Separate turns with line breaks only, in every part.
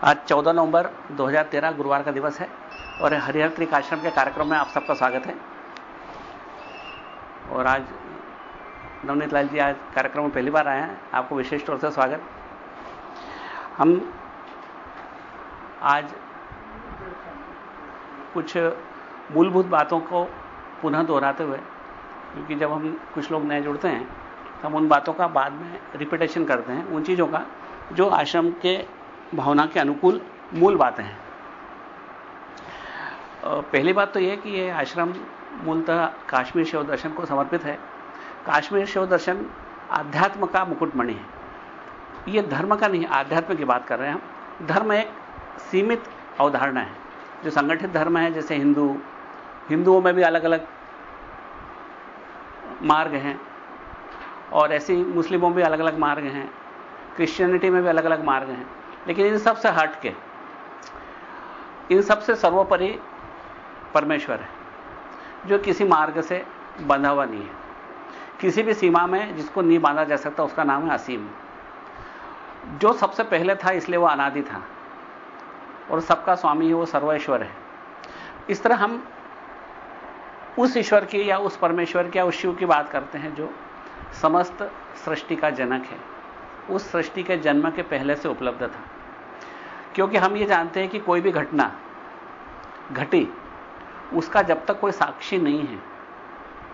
आज 14 नवंबर 2013 गुरुवार का दिवस है और हरिहर त्रिक आश्रम के कार्यक्रम में आप सबका स्वागत है। और आज नवनीत लाल जी आज कार्यक्रम में पहली बार आए हैं। आपको विशेष तौर से स्वागत। हम आज कुछ मूलभूत बातों को पुनः दोहराते हुए, क्योंकि जब हम कुछ लोग नए जुड़ते हैं तो हम उन बातों का बाद में रिपीटेशन करते हैं, उन चीज़ों का जो आश्रम के भावना के अनुकूल मूल बातें हैं। पहली बात तो यह कि यह आश्रम मूलतः काश्मीर शिव दर्शन को समर्पित है। काश्मीर शिव दर्शन आध्यात्म का मुकुटमणि है। यह धर्म का नहीं, आध्यात्म की बात कर रहे हैं हम। धर्म एक सीमित अवधारणा है। जो संगठित धर्म है, जैसे हिंदू, हिंदुओं में भी अलग अलग मार्ग हैं और ऐसे मुस्लिमों में भी अलग अलग मार्ग हैं। क्रिश्चियनिटी में भी अलग अलग मार्ग हैं। लेकिन इन सबसे हट के, इन सबसे सर्वोपरि परमेश्वर है, जो किसी मार्ग से बंधा हुआ नहीं है। किसी भी सीमा में जिसको नहीं बांधा जा सकता, उसका नाम है असीम। जो सबसे पहले था, इसलिए वो अनादि था। और सबका स्वामी है, वो सर्वेश्वर है। इस तरह हम उस ईश्वर की या उस परमेश्वर की या उस शिव की बात करते हैं, जो समस्त सृष्टि का जनक है। उस सृष्टि के जन्म के पहले से उपलब्ध था। क्योंकि हम ये जानते हैं कि कोई भी घटना घटी, उसका जब तक कोई साक्षी नहीं है,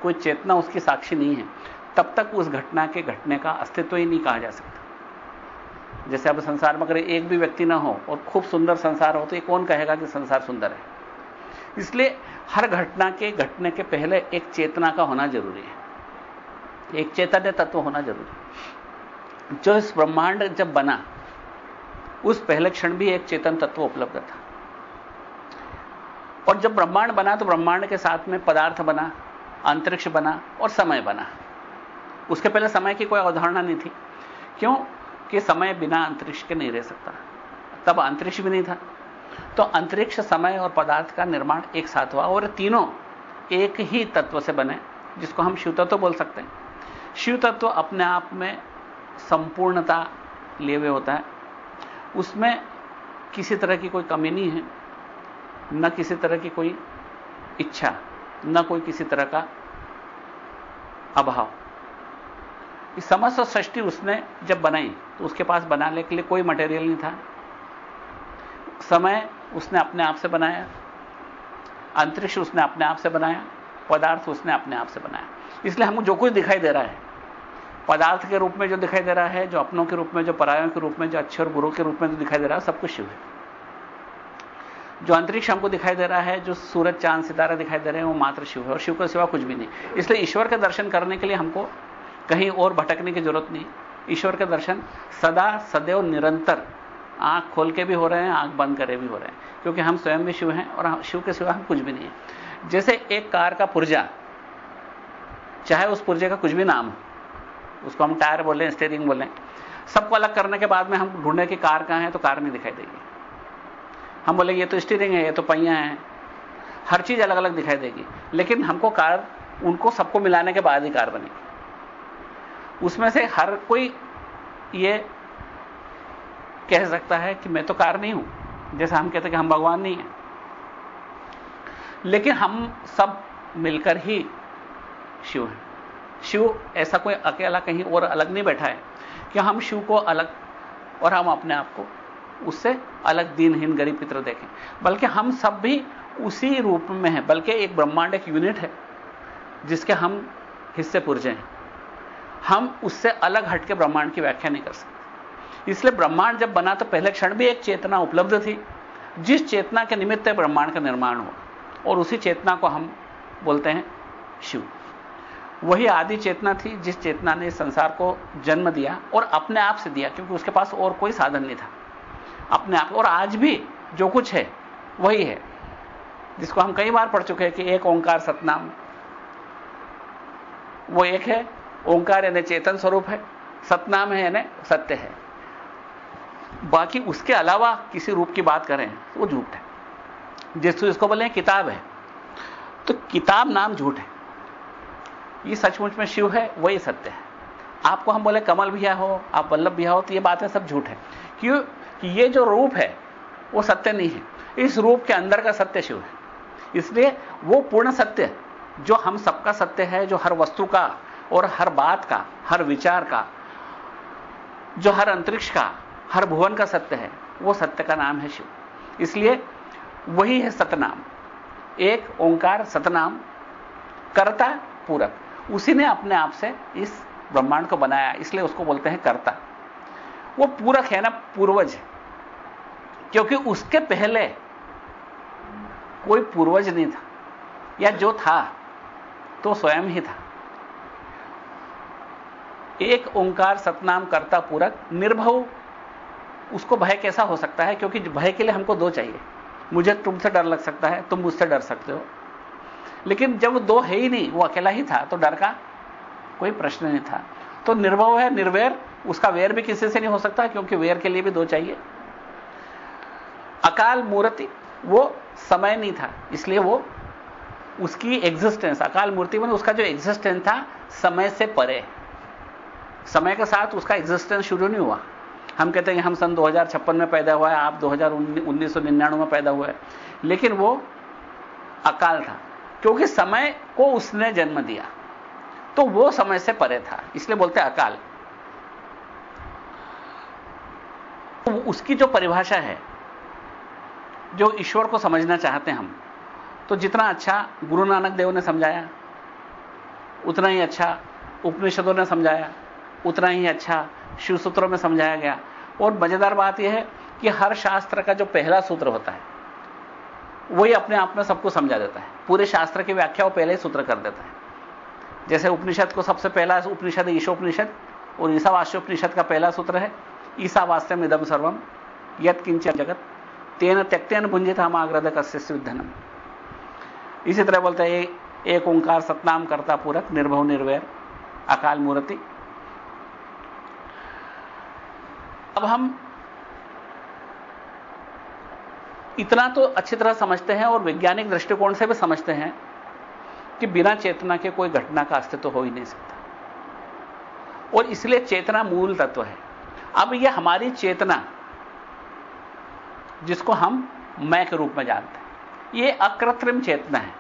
कोई चेतना उसकी साक्षी नहीं है, तब तक उस घटना के घटने का अस्तित्व ही नहीं कहा जा सकता। जैसे अब संसार में अगर एक भी व्यक्ति ना हो और खूब सुंदर संसार हो तो ये कौन कहेगा कि संसार सुंदर है? इसलिए हर घटना के घटने के पहले एक चेतना का होना ज़रूरी है। एक चैतन्य तत्व होना ज़रूरी है। जो इस ब्रह्मांड जब बना उस पहले क्षण भी एक चेतन तत्व उपलब्ध था। और जब ब्रह्मांड बना तो ब्रह्मांड के साथ में पदार्थ बना, अंतरिक्ष बना और समय बना। उसके पहले समय की कोई अवधारणा नहीं थी। क्यों? कि समय बिना अंतरिक्ष के नहीं रह सकता। तब अंतरिक्ष भी नहीं था। तो अंतरिक्ष, समय और पदार्थ का निर्माण एक साथ हुआ और तीनों एक ही तत्व से बने, जिसको हम शिव तत्व बोल सकते हैं। शिव तत्व अपने आप में संपूर्णता लिए हुए होता है। उसमें किसी तरह की कोई कमी नहीं है, न किसी तरह की कोई इच्छा, न कोई किसी तरह का अभाव। इस समस्त सृष्टि उसने जब बनाई तो उसके पास बनाने के लिए कोई मटेरियल नहीं था। समय उसने अपने आप से बनाया, अंतरिक्ष उसने अपने आप से बनाया, पदार्थ उसने अपने आप से बनाया। इसलिए हमको जो कुछ दिखाई दे रहा है पदार्थ के रूप में जो दिखाई दे रहा है, जो अपनों के रूप में, जो परायों के रूप में, जो अच्छे और बुरों के रूप में जो दिखाई दे रहा है, सब कुछ शिव है। जो अंतरिक्ष हमको दिखाई दे रहा है, जो सूरज, चाँद, सितारे दिखाई दे रहे हैं, वो मात्र शिव है और शिव के सिवा कुछ भी नहीं। इसलिए ईश्वर के दर्शन करने के लिए हमको कहीं और भटकने की ज़रूरत नहीं। ईश्वर के दर्शन सदा सदैव निरंतर। आँख खोल के भी हो रहे हैं, आँख बंद करे भी हो रहे हैं, क्योंकि हम स्वयं भी शिव हैं और शिव के सिवा हम कुछ भी नहीं है। जैसे एक कार का पुर्जा, चाहे उस पुर्जे का कुछ भी नाम हो उसको हम टायर बोले स्टेयरिंग बोले सबको अलग करने के बाद में हम ढूंढे कि कार कहाँ है तो कार नहीं दिखाई देगी। हम बोले, ये तो स्टीयरिंग है, ये तो पहिया है। हर चीज़ अलग अलग दिखाई देगी। लेकिन हमको कार, उनको सबको मिलाने के बाद ही कार बनेगी उसमें से हर कोई ये कह सकता है कि मैं तो कार नहीं हूँ। जैसा हम कहते कि हम भगवान नहीं हैं। लेकिन हम सब मिलकर ही शिव हैं। शिव ऐसा कोई अकेला कहीं और अलग नहीं बैठा है कि हम शिव को अलग और हम अपने आप को उससे अलग दीनहीन गरीब की तरह देखें। बल्कि हम सब भी उसी रूप में हैं, बल्कि एक ब्रह्मांड, एक यूनिट है, जिसके हम हिस्से पुरजे हैं। हम उससे अलग हटके ब्रह्मांड की व्याख्या नहीं कर सकते। इसलिए ब्रह्मांड जब बना तो पहले क्षण भी एक चेतना उपलब्ध थी, जिस चेतना के निमित्त ब्रह्मांड का निर्माण हुआ, और उसी चेतना को हम बोलते हैं शिव। वही आदि चेतना थी जिस चेतना ने संसार को जन्म दिया और अपने आप से दिया, क्योंकि उसके पास और कोई साधन नहीं था। अपने आप और आज भी जो कुछ है, वही है। जिसको हम कई बार पढ़ चुके हैं कि एक ओंकार सतनाम, वो एक है। ओंकार यानी चेतन स्वरूप है। सतनाम है यानी सत्य है। बाकी उसके अलावा किसी रूप की बात करें तो वो झूठ है। जिसको इसको बोले किताब है। तो किताब नाम झूठ है। ये सचमुच में शिव है, वही सत्य है। आपको हम बोले कमल भैया हो, आप वल्लभ भैया हो तो ये बातें सब झूठ है। क्यों? कि ये जो रूप है, वो सत्य नहीं है। इस रूप के अंदर का सत्य शिव है। इसलिए वो पूर्ण सत्य, जो हम सबका सत्य है, जो हर वस्तु का और हर बात का, हर विचार का, जो हर अंतरिक्ष का, हर भुवन का सत्य है, वो सत्य का नाम है शिव। इसलिए वही है सतनाम। एक ओंकार सतनाम, करता पूरक। उसी ने अपने आप से इस ब्रह्मांड को बनाया, इसलिए उसको बोलते हैं कर्ता। वो पूरक है ना, पूर्वज। क्योंकि उसके पहले कोई पूर्वज नहीं था, या जो था तो स्वयं ही था। एक ओंकार सतनाम कर्ता पूरक, निर्भव, उसको भय कैसा हो सकता है? क्योंकि भय के लिए हमको दो चाहिए। मुझे तुमसे डर लग सकता है, तुम मुझसे डर सकते हो। लेकिन जब दो है ही नहीं, वो अकेला ही था तो डर का कोई प्रश्न नहीं था। तो निर्भव है, निर्वैर, उसका वेर भी किसी से नहीं हो सकता, क्योंकि वेर के लिए भी दो चाहिए। अकाल मूर्ति, वो समय नहीं था, इसलिए वो उसकी एग्जिस्टेंस अकाल मूर्ति में उसका जो एग्जिस्टेंस था, समय से परे। समय के साथ उसका एग्जिस्टेंस शुरू नहीं हुआ। हम कहते हैं हम सन 2056 में पैदा हुआ है, आप 1999 में पैदा हुए लेकिन वो अकाल था। क्योंकि समय को उसने जन्म दिया। तो वो समय से परे था, इसलिए बोलते अकाल। तो उसकी जो परिभाषा है, जो ईश्वर को समझना चाहते हैं हम तो जितना अच्छा गुरु नानक देव ने समझाया, उतना ही अच्छा उपनिषदों ने समझाया, उतना ही अच्छा शिव सूत्रों में समझाया गया। और मज़ेदार बात यह है कि हर शास्त्र का जो पहला सूत्र होता है वही अपने आप में सबको समझा देता है। पूरे शास्त्र की व्याख्या वो पहले ही सूत्र कर देता है। जैसे उपनिषद को सबसे पहला उपनिषद, ईशोपनिषद और ईसावास्योपनिषद का पहला सूत्र है ईसावास्यम इदम सर्वम यत किंच जगत, तेन त्यक्तेन भुंजित हम आग्रद कस्य धनम इसी तरह बोलते हैं एक ओंकार सतनाम करता पूरक, निर्भव निर्वैर, अकाल मूर्ति। अब हम इतना तो अच्छी तरह समझते हैं और वैज्ञानिक दृष्टिकोण से भी समझते हैं कि बिना चेतना के कोई घटना का अस्तित्व तो हो ही नहीं सकता। और इसलिए चेतना मूल तत्व है। अब यह हमारी चेतना, जिसको हम मैं के रूप में जानते हैं यह अकृत्रिम चेतना है।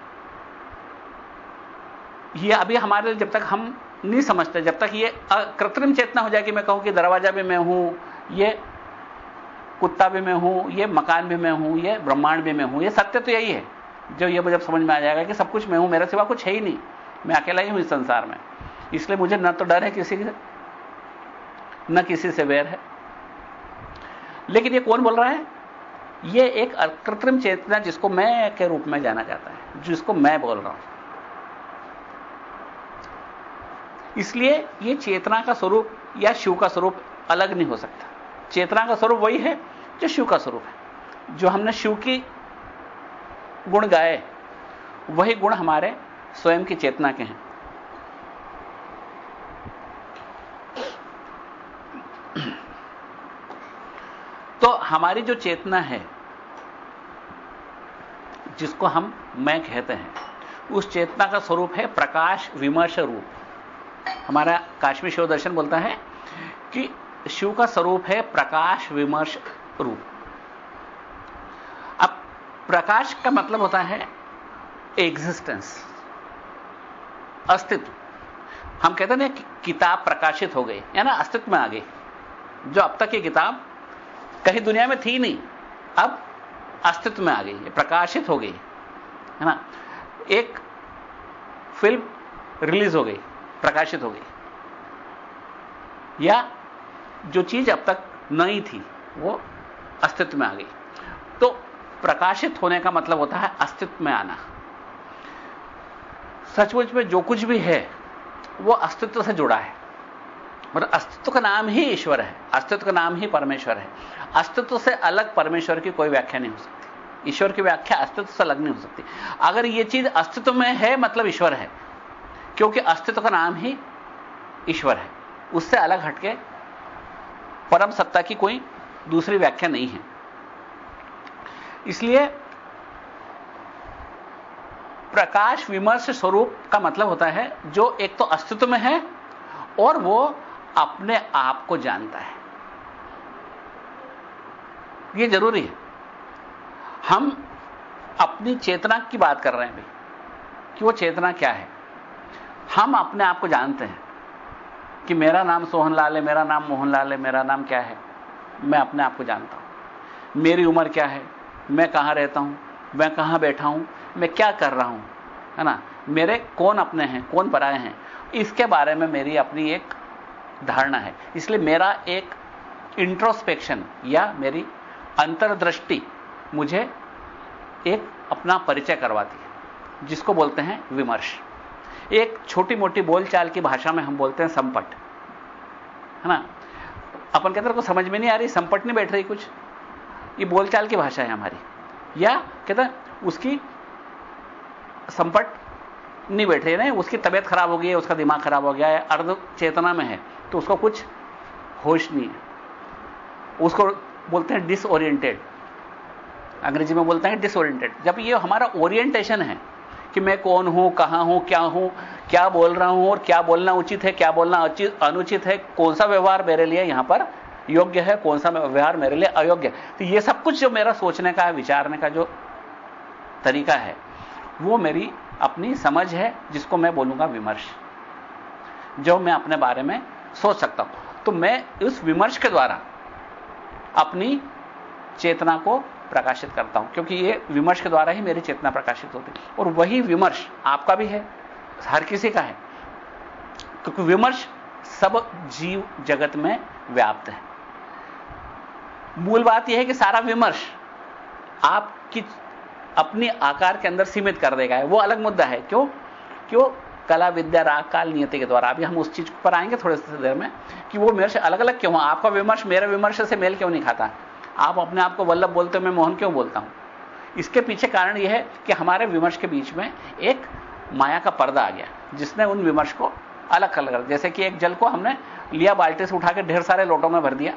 यह अभी हमारे जब तक हम नहीं समझते, जब तक ये कृत्रिम चेतना हो जाए कि मैं कहूँ कि दरवाज़ा भी मैं हूँ, ये कुत्ता भी मैं हूँ, ये मकान भी मैं हूँ, ये ब्रह्मांड भी मैं हूँ, ये सत्य तो यही है। जो ये जब समझ में आ जाएगा कि सब कुछ मैं हूँ, मेरे सिवा कुछ है ही नहीं। मैं अकेला ही हूँ इस संसार में। इसलिए मुझे न तो डर है किसी से, न किसी से वैर है। लेकिन ये कौन बोल रहा है? ये एक कृत्रिम चेतना जिसको मैं के रूप में जाना जाता है, जिसको मैं बोल रहा हूँ। इसलिए ये चेतना का स्वरूप या शिव का स्वरूप अलग नहीं हो सकता। चेतना का स्वरूप वही है जो शिव का स्वरूप है। जो हमने शिव की गुण गाए, वही गुण हमारे स्वयं की चेतना के हैं। तो हमारी जो चेतना है, जिसको हम मैं कहते हैं, उस चेतना का स्वरूप है प्रकाश विमर्श रूप। हमारा काश्मीर शिव दर्शन बोलता है कि शिव का स्वरूप है प्रकाश विमर्श रूप। अब प्रकाश का मतलब होता है एग्जिस्टेंस अस्तित्व। हम कहते हैं कि किताब प्रकाशित हो गई या ना अस्तित्व में आ गई। जो अब तक ये किताब कहीं दुनिया में थी नहीं, अब अस्तित्व में आ गई प्रकाशित हो गई, है ना? एक फ़िल्म रिलीज़ हो गई, प्रकाशित हो गई। या जो चीज़ अब तक नई थी, वो अस्तित्व में आ गई। तो प्रकाशित होने का मतलब होता है अस्तित्व में आना। सचमुच में जो कुछ भी है, वो अस्तित्व से जुड़ा है। और अस्तित्व का नाम ही ईश्वर है, अस्तित्व का नाम ही परमेश्वर है। अस्तित्व से अलग परमेश्वर की कोई व्याख्या नहीं हो सकती। ईश्वर की व्याख्या अस्तित्व से अलग नहीं हो सकती। अगर यह चीज़ अस्तित्व में है मतलब ईश्वर है, क्योंकि अस्तित्व का नाम ही ईश्वर है। उससे अलग हटके परम सत्ता की कोई दूसरी व्याख्या नहीं है। इसलिए प्रकाश विमर्श स्वरूप का मतलब होता है जो एक तो अस्तित्व में है और वो अपने आप को जानता है। ये ज़रूरी है। हम अपनी चेतना की बात कर रहे हैं भाई कि वो चेतना क्या है? हम अपने आप को जानते हैं। कि मेरा नाम सोहन लाल है, मेरा नाम मोहन लाल है, मेरा नाम क्या है? मैं अपने आप को जानता हूँ। मेरी उम्र क्या है? मैं कहाँ रहता हूँ? मैं कहाँ बैठा हूँ? मैं क्या कर रहा हूँ? है ना? मेरे कौन अपने हैं? कौन पराए हैं? इसके बारे में मेरी अपनी एक धारणा है। इसलिए मेरा एक इंट्रोस्पेक्शन या मेरी अंतर्दृष्टि मुझे एक अपना परिचय करवाती है, जिसको बोलते हैं विमर्श। एक छोटी मोटी बोलचाल की भाषा में हम बोलते हैं संपट। है ना? अपन कहते को समझ में नहीं आ रही, संपट नहीं बैठ रही कुछ। ये बोलचाल की भाषा है हमारी। या कहते हैं, उसकी संपट नहीं बैठ रही है उसकी तबीयत खराब हो गई है, उसका दिमाग खराब हो गया है, अर्ध चेतना में है तो उसको कुछ होश नहीं है। उसको बोलते हैं डिसओरिएंटेड अंग्रेज़ी में बोलते हैं डिसओरिएंटेड जब ये हमारा ओरिएंटेशन है कि मैं कौन हूँ, कहाँ हूँ, क्या हूँ, क्या बोल रहा हूँ और क्या बोलना उचित है, क्या बोलना अनुचित है, कौन सा व्यवहार मेरे लिए यहाँ पर योग्य है, कौन सा व्यवहार मेरे लिए अयोग्य है। तो ये सब कुछ जो मेरा सोचने का विचारने का जो तरीका है, वो मेरी अपनी समझ है, जिसको मैं बोलूँगा विमर्श, जो मैं अपने बारे में सोच सकता हूँ। तो मैं उस विमर्श के द्वारा अपनी चेतना को प्रकाशित करता हूँ, क्योंकि ये विमर्श के द्वारा ही मेरी चेतना प्रकाशित होती है। और वही विमर्श आपका भी है, हर किसी का है, क्योंकि विमर्श सब जीव जगत में व्याप्त है। मूल बात यह है कि सारा विमर्श आपकी अपनी आकार के अंदर सीमित कर देगा। वो अलग मुद्दा है। क्यों? क्यों? कला, विद्या, राग, काल, नियति के द्वारा। अभी हम उस चीज़ पर आएँगे थोड़े से देर में कि वो विमर्श अलग अलग क्यों आपका विमर्श मेरे विमर्श से मेल क्यों नहीं खाता? आप अपने आप को वल्लभ बोलते हो, मैं मोहन क्यों बोलता हूँ? इसके पीछे कारण यह है कि हमारे विमर्श के बीच में एक माया का पर्दा आ गया, जिसने उन विमर्श को अलग कर जैसे कि एक जल को हमने लिया बाल्टी से उठा के ढेर सारे लोटों में भर दिया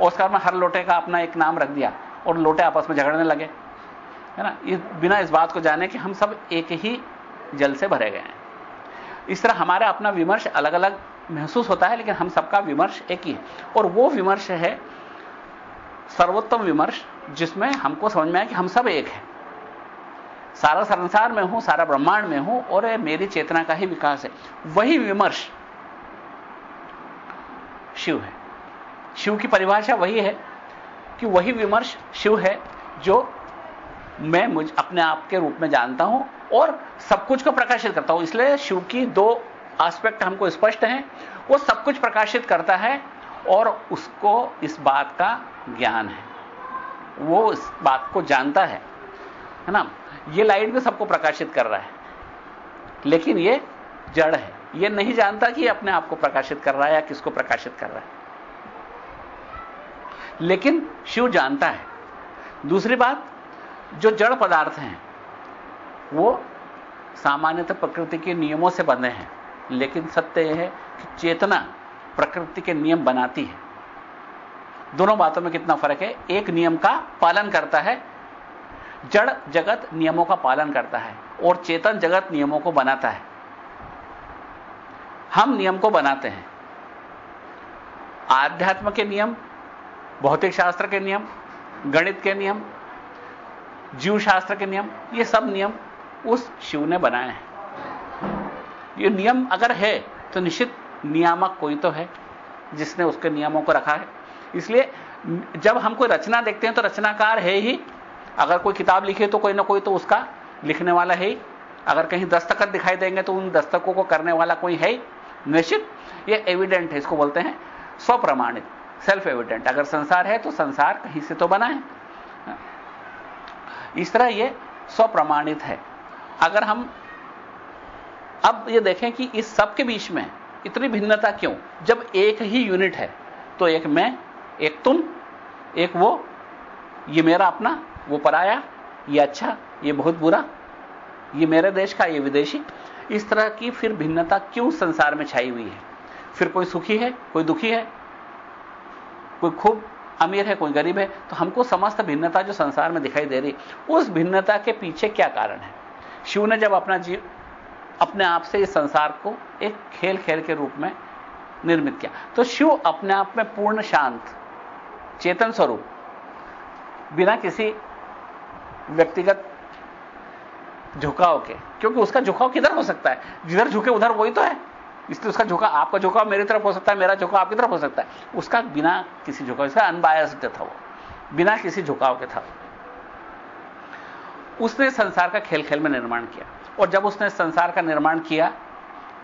और उसके बाद हर लोटे का अपना एक नाम रख दिया और लोटे आपस में झगड़ने लगे, है ना? इस बिना इस बात को जाने कि हम सब एक ही जल से भरे गए हैं। इस तरह हमारा अपना विमर्श अलग अलग महसूस होता है, लेकिन हम सबका विमर्श एक ही है। और वो विमर्श है सर्वोत्तम विमर्श, जिसमें हमको समझ में आया कि हम सब एक हैं। सारा संसार में हूँ, सारा ब्रह्मांड में हूँ, और मेरी चेतना का ही विकास है। वही विमर्श शिव है। शिव की परिभाषा वही है कि वही विमर्श शिव है, जो मैं मुझ, अपने आप के रूप में जानता हूँ और सब कुछ को प्रकाशित करता हूँ। इसलिए शिव की दो एस्पेक्ट हमको स्पष्ट हैं। वो सब कुछ प्रकाशित करता है और उसको इस बात का ज्ञान है। वो इस बात को जानता है है ना? ये लाइट भी सबको प्रकाशित कर रहा है। लेकिन ये जड़ है। ये नहीं जानता कि अपने आप को प्रकाशित कर रहा है या किसको प्रकाशित कर रहा है। लेकिन शिव जानता है। दूसरी बात, जो जड़ पदार्थ हैं, वो सामान्यतः प्रकृति के नियमों से बने हैं। लेकिन सत्य यह है कि चेतना प्रकृति के नियम बनाती है। दोनों बातों में कितना फ़र्क है? एक नियम का पालन करता है, जड़ जगत नियमों का पालन करता है, और चेतन जगत नियमों को बनाता है। हम नियम को बनाते हैं। आध्यात्म के नियम भौतिक शास्त्र के नियम, गणित के नियम जीव शास्त्र के नियम, ये सब नियम उस शिव ने बनाए हैं। ये नियम अगर है तो निश्चित नियामक कोई तो है, जिसने उसके नियमों को रखा है। इसलिए जब हम कोई रचना देखते हैं तो रचनाकार है ही। अगर कोई किताब लिखे तो कोई ना कोई तो उसका लिखने वाला है ही। अगर कहीं दस्तखत दिखाई देंगे तो उन दस्तकों को करने वाला कोई है ही। निश्चित यह एविडेंट है, इसको बोलते हैं स्वप्रमाणित सेल्फ एविडेंट अगर संसार है तो संसार कहीं से तो बना है। इस तरह यह स्वप्रमाणित है। अगर हम अब यह देखें कि इस सब के बीच में इतनी भिन्नता क्यों? जब एक ही यूनिट है तो एक मैं, एक तुम, एक वो, ये मेरा अपना, वो पराया, ये अच्छा ये बहुत बुरा, ये मेरे देश का, ये विदेशी। इस तरह की फिर भिन्नता क्यों संसार में छाई हुई है? फिर कोई सुखी है, कोई दुखी है, कोई खूब अमीर है, कोई गरीब है तो हमको समस्त भिन्नता जो संसार में दिखाई दे रही, उस भिन्नता के पीछे क्या कारण है? शिव ने जब अपना जीव अपने आप से इस संसार को एक खेल खेल के रूप में निर्मित किया। तो शिव अपने आप में पूर्ण शांत, चेतन स्वरूप, बिना किसी व्यक्तिगत झुकाव के, क्योंकि उसका झुकाव किधर हो सकता है? जिधर झुके उधर वही तो है। इसलिए उसका झुकाव, आपका झुकाव मेरी तरफ़ हो सकता है, मेरा झुकाव आपकी तरफ़ हो सकता है। उसका बिना किसी झुकाव, इसका अनबायस्ड था वो। बिना किसी झुकाव के था। उसने संसार का खेल खेल में निर्माण किया। और जब उसने संसार का निर्माण किया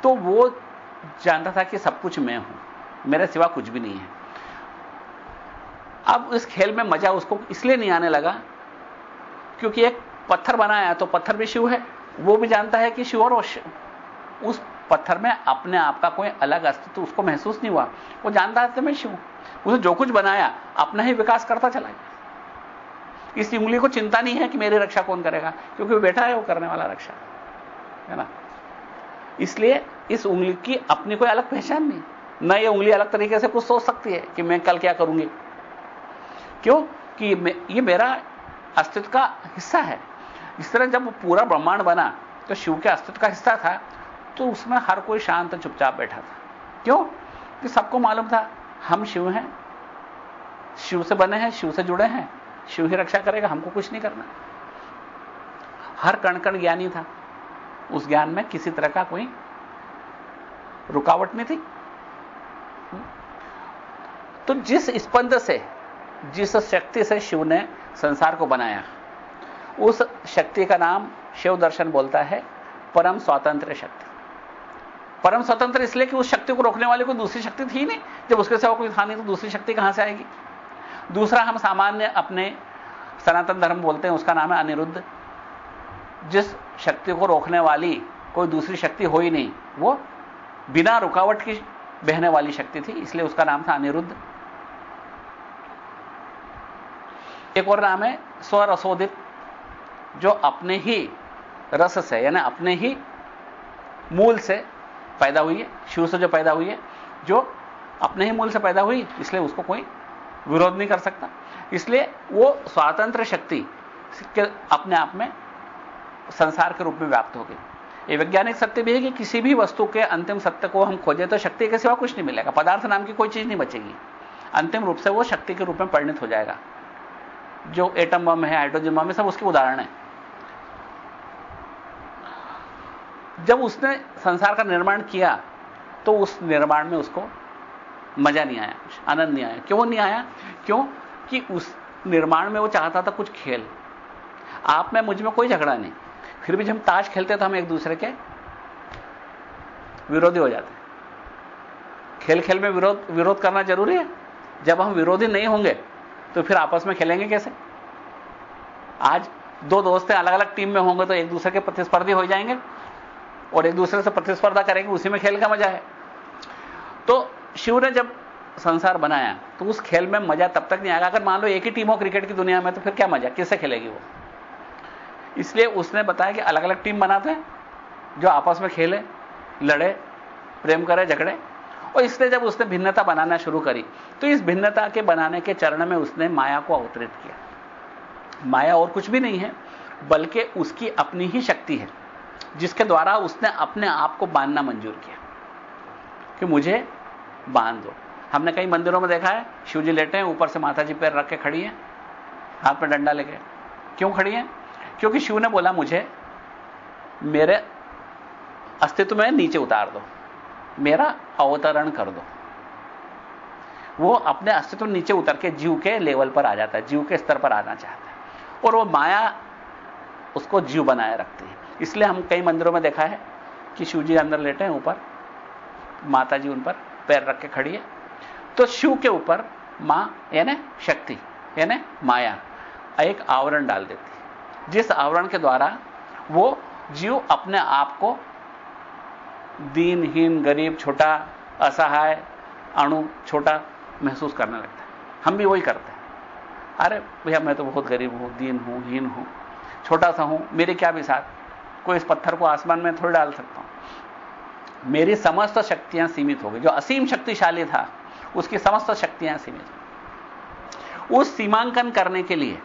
तो वो जानता था कि सब कुछ मैं हूँ, मेरे सिवा कुछ भी नहीं है। अब इस खेल में मज़ा उसको इसलिए नहीं आने लगा, क्योंकि एक पत्थर बनाया तो पत्थर भी शिव है, वो भी जानता है कि शिव और उस पत्थर में अपने आप का कोई अलग अस्तित्व उसको महसूस नहीं हुआ। वो जानता है मैं शिव, उसने जो कुछ बनाया, अपना ही विकास करता चला गया। इस उंगली को चिंता नहीं है कि मेरी रक्षा कौन करेगा, क्योंकि वो बैठा है, वो करने वाला रक्षा। है ना? इसलिए इस उंगली की अपनी कोई अलग पहचान नहीं। न ये उंगली अलग तरीके से कुछ सोच सकती है कि मैं कल क्या करूँगी। क्यों? कि ये मेरा अस्तित्व का हिस्सा है। इस तरह जब पूरा ब्रह्मांड बना तो शिव के अस्तित्व का हिस्सा था तो उसमें हर कोई शांत चुपचाप बैठा था। क्यों? कि सबको मालूम था, हम शिव हैं। शिव से बने हैं, शिव से जुड़े हैं। शिव ही रक्षा करेगा, हमको कुछ नहीं करना। हर कण कण ज्ञानी था। उस ज्ञान में किसी तरह का कोई रुकावट नहीं थी? तो जिस स्पंद से, जिस शक्ति से शिव ने संसार को बनाया, उस शक्ति का नाम शिव दर्शन बोलता है परम स्वातंत्र शक्ति। परम स्वतंत्र इसलिए कि उस शक्ति को रोकने वाली कोई दूसरी शक्ति थी नहीं। जब उसके सिवा कोई था नहीं तो दूसरी शक्ति कहाँ से आएगी? दूसरा हम सामान्य अपने सनातन धर्म बोलते हैं, उसका नाम है अनिरुद्ध। जिस शक्ति को रोकने वाली कोई दूसरी शक्ति हो ही नहीं, वो बिना रुकावट की बहने वाली शक्ति थी, इसलिए उसका नाम था अनिरुद्ध। एक और नाम है स्वरसोदित, जो अपने ही रस से, यानी अपने ही मूल से पैदा हुई है, शिव से जो पैदा हुई है, जो अपने ही मूल से पैदा हुई, इसलिए उसको कोई विरोध नहीं कर सकता। इसलिए वो स्वातंत्र शक्ति के अपने आप में संसार के रूप में व्याप्त हो गई ये वैज्ञानिक सत्य भी है कि किसी भी वस्तु के अंतिम सत्य को हम खोजें तो शक्ति के सिवा कुछ नहीं मिलेगा। पदार्थ नाम की कोई चीज़ नहीं बचेगी। अंतिम रूप से वो शक्ति के रूप में परिणित हो जाएगा। जो एटम बम है हाइड्रोजन बम है, सब उसके उदाहरण है। जब उसने संसार का निर्माण किया तो उस निर्माण में उसको मज़ा नहीं आया आनंद नहीं आया। क्यों नहीं आया? क्यों? कि उस निर्माण में वो चाहता था कुछ खेल। आप में, मुझमें कोई झगड़ा नहीं। फिर भी जब हम ताश खेलते तो हम एक दूसरे के विरोधी हो जाते खेल खेल में विरोध विरोध करना ज़रूरी है। जब हम विरोधी नहीं होंगे तो फिर आपस में खेलेंगे कैसे? आज दो दोस्त अलग अलग टीम में होंगे तो एक दूसरे के प्रतिस्पर्धी हो जाएँगे और एक दूसरे से प्रतिस्पर्धा करेंगे, उसी में खेल का मज़ा है। तो शिव ने जब संसार बनाया तो उस खेल में मज़ा तब तक नहीं आएगा। अगर मान लो एक ही टीम हो क्रिकेट की दुनिया में तो फिर क्या मज़ा? किससे खेलेगी वो? इसलिए उसने बताया कि अलग अलग टीम बनाते हैं, जो आपस में खेले, लड़े, प्रेम करे, झगड़े। और इसलिए जब उसने भिन्नता बनाना शुरू करी तो इस भिन्नता के बनाने के चरण में उसने माया को अवतरित किया। माया और कुछ भी नहीं है, बल्कि उसकी अपनी ही शक्ति है, जिसके द्वारा उसने अपने आप को बांधना मंजूर किया। कि मुझे बाँध दो। हमने कई मंदिरों में देखा है, शिवजी लेटे हैं, ऊपर से माता जी पैर रख के खड़ी है, हाथ में डंडा लेके। क्यों खड़ी है? क्योंकि शिव ने बोला मुझे, मेरे अस्तित्व में नीचे उतार दो, मेरा अवतरण कर दो। वो अपने अस्तित्व नीचे उतर के जीव के लेवल पर आ जाता है, जीव के स्तर पर आना चाहता है। और वो माया उसको जीव बनाए रखती है। इसलिए हम कई मंदिरों में देखा है कि शिव जी अंदर लेटे हैं ऊपर माता जी उन पर पैर रख के खड़ी है। तो शिव के ऊपर माँ, यानी शक्ति, यानी माया, एक आवरण डाल देती जिस आवरण के द्वारा वो जीव अपने आप को दीनहीन, गरीब, छोटा, असहाय, अणु, छोटा महसूस करने लगता है। हम भी वही करते हैं। अरे भैया, मैं तो बहुत गरीब हूँ, दीन हूँ, हीन हूँ, छोटा सा हूँ, मेरे क्या भी साथ? कोई इस पत्थर को आसमान में थोड़ी डाल सकता हूँ। मेरी समस्त शक्तियाँ सीमित हो गई। जो असीम शक्तिशाली था, उसकी समस्त शक्तियाँ सीमित उस सीमांकन करने के लिए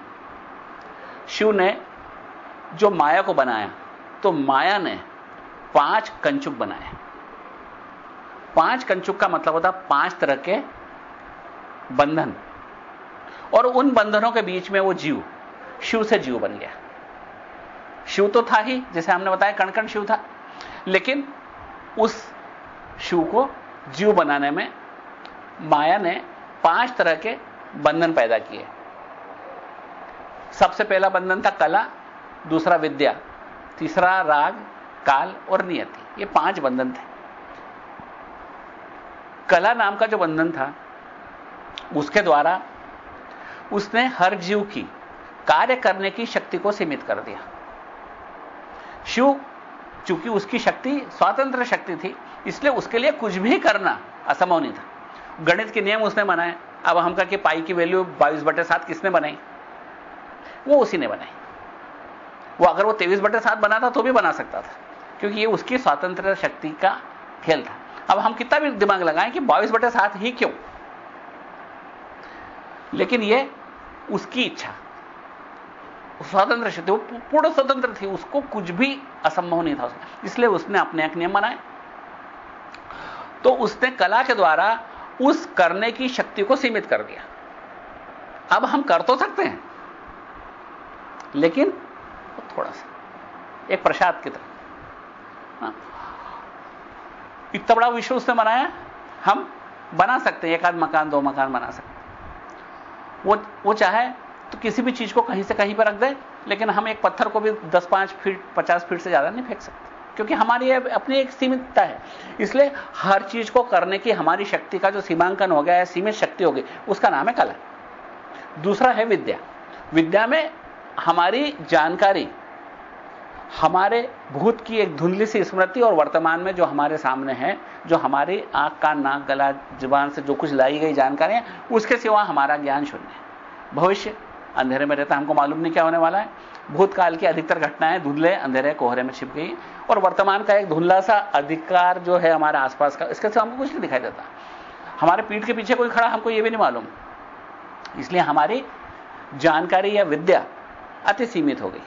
शिव ने जो माया को बनाया तो माया ने पाँच कंचुक बनाए। पाँच कंचुक का मतलब होता पाँच तरह के बंधन। और उन बंधनों के बीच में वो जीव, शिव से जीव बन गया। शिव तो था ही, जैसे हमने बताया कण कण शिव था। लेकिन उस शिव को जीव बनाने में माया ने पाँच तरह के बंधन पैदा किए। सबसे पहला बंधन था कला दूसरा विद्या, तीसरा राग, काल और नियति। ये पाँच बंधन थे। कला नाम का जो बंधन था, उसके द्वारा उसने हर जीव की कार्य करने की शक्ति को सीमित कर दिया। शिव, चूँकि उसकी शक्ति, स्वतंत्र शक्ति थी, इसलिए उसके लिए कुछ भी करना असंभव नहीं था। गणित के नियम उसने बनाए। अब हम कहा कि पाई की वैल्यू बाईस बटे सात किसने बनाई? वो उसी ने बनाई। वो अगर वो तेईस बटे सात बना था तो भी बना सकता था, क्योंकि ये उसकी स्वतंत्र शक्ति का खेल था। अब हम कितना भी दिमाग लगाएँ कि बाईस बटे सात ही क्यों? लेकिन ये उसकी इच्छा स्वतंत्र शक्ति, वो पूर्ण स्वतंत्र थी, उसको कुछ भी असंभव नहीं था इसलिए उसने अपने एक नियम बनाए। तो उसने कला के द्वारा उस करने की शक्ति को सीमित कर दिया। अब हम कर तो सकते हैं, लेकिन थोड़ा सा। एक प्रसाद की तरह। हाँ। इतना बड़ा विश्व उसने बनाया, हम बना सकते हैं, एक आध मकान, दो मकान बना सकते वो वो चाहे तो किसी भी चीज़ को कहीं से कहीं पर रख दे, लेकिन हम एक पत्थर को भी 10 पाँच फीट 50 फीट से ज़्यादा नहीं फेंक सकते। क्योंकि हमारी अपनी एक सीमितता है। इसलिए हर चीज़ को करने की हमारी शक्ति का जो सीमांकन हो गया है, सीमित शक्ति हो गई, उसका नाम है कला। दूसरा है विद्या। विद्या में हमारी जानकारी हमारे भूत की एक धुंधली सी स्मृति और वर्तमान में जो हमारे सामने है, जो हमारी आँख का, नाक, गला, ज़ुबान से जो कुछ लाई गई जानकारियाँ, उसके सिवा हमारा ज्ञान शून्य है। भविष्य, अंधेरे में रहता हमको मालूम नहीं क्या होने वाला है। भूतकाल की अधिकतर घटनाएँ धुंधले, अंधेरे, कोहरे में छिप गई और वर्तमान का एक धुंधला सा अधिकार जो है हमारे आसपास का, इसके सिवा हमको कुछ नहीं दिखाई देता। हमारे पीठ के पीछे कोई खड़ा, हमको यह भी नहीं मालूम। इसलिए हमारी जानकारी या विद्या अति सीमित हो गई।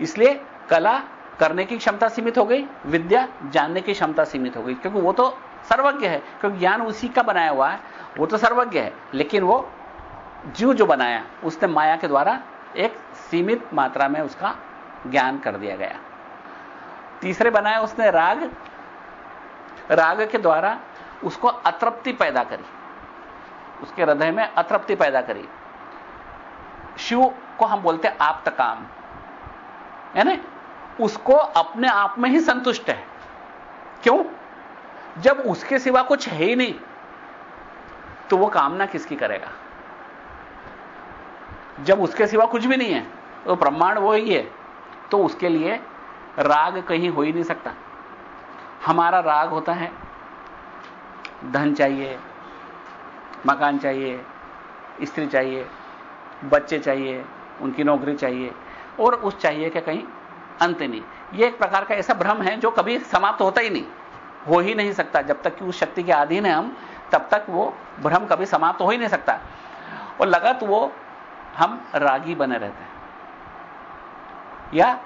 इसलिए कला करने की क्षमता सीमित हो गई, विद्या जानने की क्षमता सीमित हो गई, क्योंकि वो तो सर्वज्ञ है, क्योंकि ज्ञान उसी का बनाया हुआ है, वो तो सर्वज्ञ है, लेकिन वो जीव जो बनाया, उसने माया के द्वारा एक सीमित मात्रा में उसका ज्ञान कर दिया गया। तीसरे बनाया उसने राग राग के द्वारा उसको अतृप्ति पैदा करी, उसके हृदय में अतृप्ति पैदा करी। शिव को हम बोलते आप यानी उसको अपने आप में ही संतुष्ट है। क्यों? जब उसके सिवा कुछ है ही नहीं तो वो कामना किसकी करेगा? जब उसके सिवा कुछ भी नहीं है तो ब्रह्मांड वो ही है तो उसके लिए राग कहीं हो ही नहीं सकता। हमारा राग होता है, धन चाहिए, मकान चाहिए, स्त्री चाहिए, बच्चे चाहिए, उनकी नौकरी चाहिए और उस चाहिए कि कहीं अंत नहीं। यह एक प्रकार का ऐसा भ्रम है जो कभी समाप्त होता ही नहीं। हो ही नहीं सकता। जब तक कि उस शक्ति के अधीन है हम, तब तक वो भ्रम कभी समाप्त हो ही नहीं सकता। और लगत वो हम रागी बने रहते हैं। या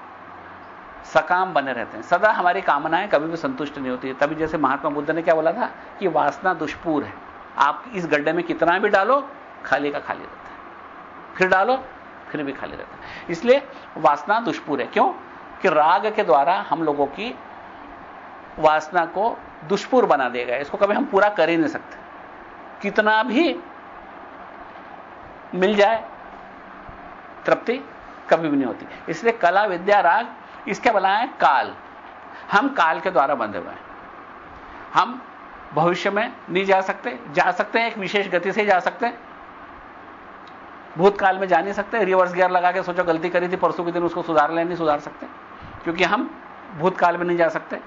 सकाम बने रहते हैं। सदा हमारी कामनाएँ कभी भी संतुष्ट नहीं होती। है तभी जैसे महात्मा बुद्ध ने क्या बोला था कि वासना दुष्पूर है। आप इस गड्ढे में कितना भी डालो, खाली का खाली रहता है। फिर डालो फिर भी खाली रहता है। इसलिए वासना दुष्पूर है। क्यों? कि राग के द्वारा हम लोगों की वासना को दुष्पूर बना दिया गया इसको कभी हम पूरा कर ही नहीं सकते। कितना भी मिल जाए, तृप्ति कभी भी नहीं होती। इसलिए कला, विद्या, राग, इसके बनाए काल। हम काल के द्वारा बंधे हुए हैं। हम भविष्य में नहीं जा सकते जा सकते हैं, एक विशेष गति से जा सकते हैं। भूतकाल में जा नहीं सकते। रिवर्स गियर लगा के सोचो, गलती करी थी, परसों के दिन उसको सुधार ले, नहीं सुधार सकते। क्योंकि हम भूतकाल में नहीं जा सकते।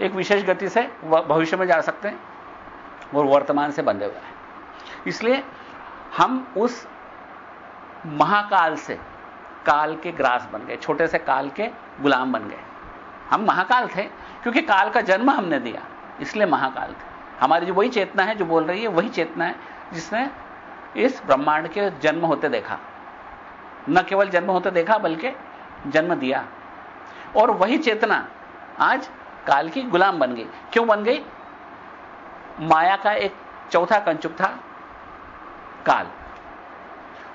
एक विशेष गति से भविष्य में जा सकते हैं। और वर्तमान से बंधे हुए हैं। इसलिए हम उस महाकाल से काल के ग्रास बन गए, छोटे से काल के गुलाम बन गए। हम महाकाल थे, क्योंकि काल का जन्म हमने दिया। इसलिए महाकाल थे। हमारी जो वही चेतना है, जो बोल रही है, वही चेतना है, जिसने इस ब्रह्मांड के जन्म होते देखा। न केवल जन्म होते देखा, बल्कि जन्म दिया। और वही चेतना आज काल की गुलाम बन गई। क्यों बन गई? माया का एक चौथा कंचुक था, काल।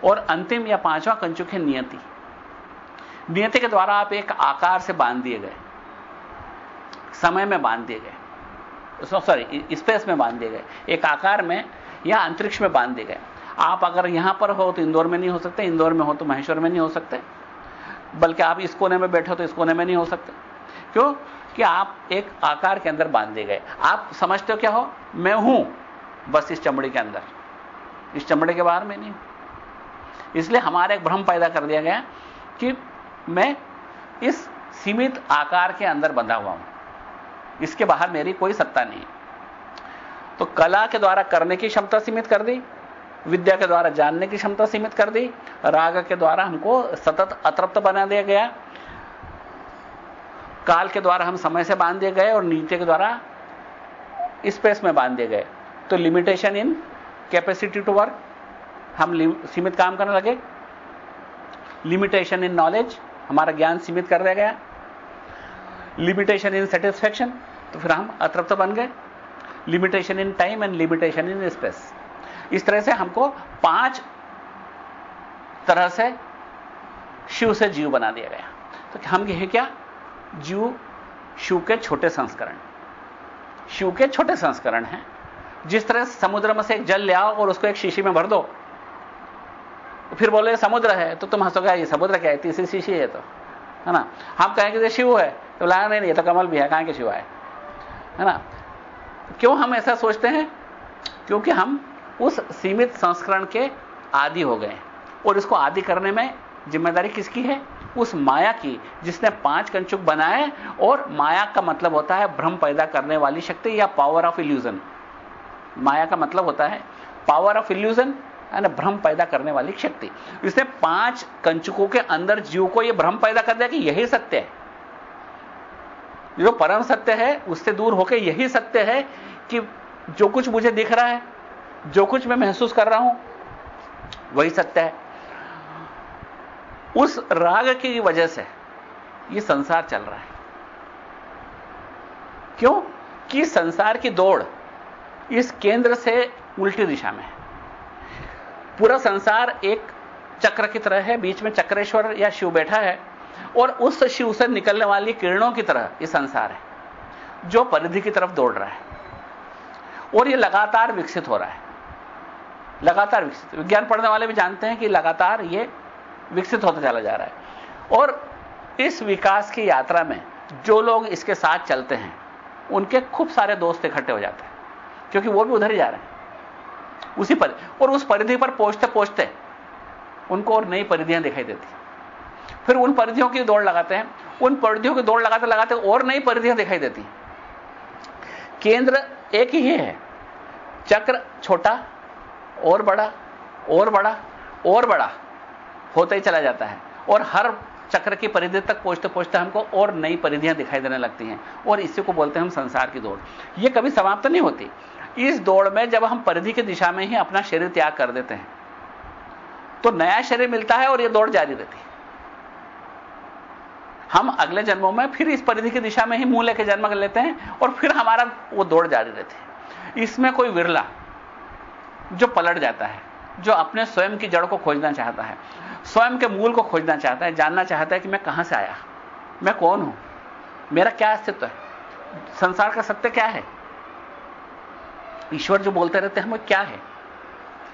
और अंतिम या पांचवा कंचुक है नियति। नियति के द्वारा आप एक आकार से बाँध दिए गए। समय में बाँध दिए गए। सॉरी स्पेस में बाँध दिए गए। एक आकार में या अंतरिक्ष में बाँध दिए गए। आप अगर यहाँ पर हो तो इंदौर में नहीं हो सकते, इंदौर में हो तो महेश्वर में नहीं हो सकते। बल्कि आप इस कोने में बैठे हो तो इस कोने में नहीं हो सकते। क्यों? कि आप एक आकार के अंदर बाँध दिए गए। आप समझते हो क्या हो? मैं हूँ बस इस चमड़ी के अंदर। इस चमड़े के बाहर में नहीं इसलिए हमारा एक भ्रम पैदा कर दिया गया कि मैं इस सीमित आकार के अंदर बंधा हुआ हूँ। इसके बाहर मेरी कोई सत्ता नहीं तो कला के द्वारा करने की क्षमता सीमित कर दी। विद्या के द्वारा जानने की क्षमता सीमित कर दी, राग के द्वारा हमको सतत अतृप्त बना दिया गया। काल के द्वारा हम समय से बाँध दिए गए और नीचे के द्वारा स्पेस में बाँध दिए गए। तो limitation in capacity to work हम सीमित काम करने लगे। लिमिटेशन इन नॉलेज हमारा ज्ञान सीमित कर दिया गया। लिमिटेशन इन सेटिस्फैक्शन तो फिर हम अतृप्त बन गए। Limitation in time and limitation in space इस तरह से हमको पाँच तरह से शिव से जीव बना दिया गया। तो हम कहें क्या? जीव, शिव के छोटे संस्करण। शिव के छोटे संस्करण हैं। जिस तरह समुद्र में से एक जल ले आओ और उसको एक शीशी में भर दो, फिर बोले, समुद्र है। तो तुम हंसोगे, ये समुद्र क्या है? तीसरी शीशी है तो। है ना? हम कहेंगे, ये शिव है। तो बोला नहीं, ये तो कमल भी है। कहाँ के शिव है? है ना? क्यों हम ऐसा सोचते हैं? क्योंकि हम उस सीमित संस्करण के आदि हो गए। और इसको आदि करने में ज़िम्मेदारी किसकी है? उस माया की, जिसने पाँच कंचुक बनाए और माया का मतलब होता है भ्रम पैदा करने वाली शक्ति या पावर ऑफ़ इल्यूजन माया का मतलब होता है पावर ऑफ़ इल्यूजन है ना भ्रम पैदा करने वाली शक्ति। इसने पाँच कंचुकों के अंदर जीव को यह भ्रम पैदा कर दिया कि यही सत्य है। जो परम सत्य है, उससे दूर होकर यही सत्य है कि जो कुछ मुझे दिख रहा है जो कुछ मैं महसूस कर रहा हूँ, वही सत्य है। उस राग की वजह से यह संसार चल रहा है। क्यों? कि संसार की दौड़ इस केंद्र से उल्टी दिशा में है। पूरा संसार एक चक्र की तरह है, बीच में चक्रेश्वर या शिव बैठा है, और उस शिव से निकलने वाली किरणों की तरह यह संसार है, जो परिधि की तरफ़ दौड़ रहा है, और यह लगातार विकसित हो रहा है। लगातार विकसित। विज्ञान पढ़ने वाले भी जानते हैं कि लगातार ये विकसित होता चला जा रहा है। और इस विकास की यात्रा में जो लोग इसके साथ चलते हैं, उनके खूब सारे दोस्त इकट्ठे हो जाते हैं, क्योंकि वो भी उधर ही जा रहे हैं। उसी पर, और उस परिधि पर पहुँचते पहुँचते उनको और नई परिधियाँ दिखाई देती। फिर उन परिधियों की दौड़ लगाते हैं, उन परिधियों की दौड़ लगाते लगाते और नई परिधियाँ दिखाई देती। केंद्र एक ही है, चक्र छोटा और बड़ा और बड़ा और बड़ा, होता ही चला जाता है। और हर चक्र की परिधि तक पहुँचते पहुँचते हमको और नई परिधियाँ दिखाई देने लगती हैं। और इसी को बोलते हैं हम संसार की दौड़। यह कभी समाप्त नहीं होती। इस दौड़ में जब हम परिधि की दिशा में ही अपना शरीर त्याग कर देते हैं तो नया शरीर मिलता है और यह दौड़ जारी रहती है। हम अगले जन्मों में फिर इस परिधि की दिशा में ही मुँह लेकर जन्म कर लेते हैं और फिर हमारा वो दौड़ जारी रहती है। इसमें कोई विरला जो पलट जाता है, जो अपने स्वयं की जड़ को खोजना चाहता है, स्वयं के मूल को खोजना चाहता है, जानना चाहता है कि मैं कहाँ से आया? मैं कौन हूँ? मेरा क्या अस्तित्व है? संसार का सत्य क्या है? ईश्वर जो बोलते रहते हैं वो क्या है?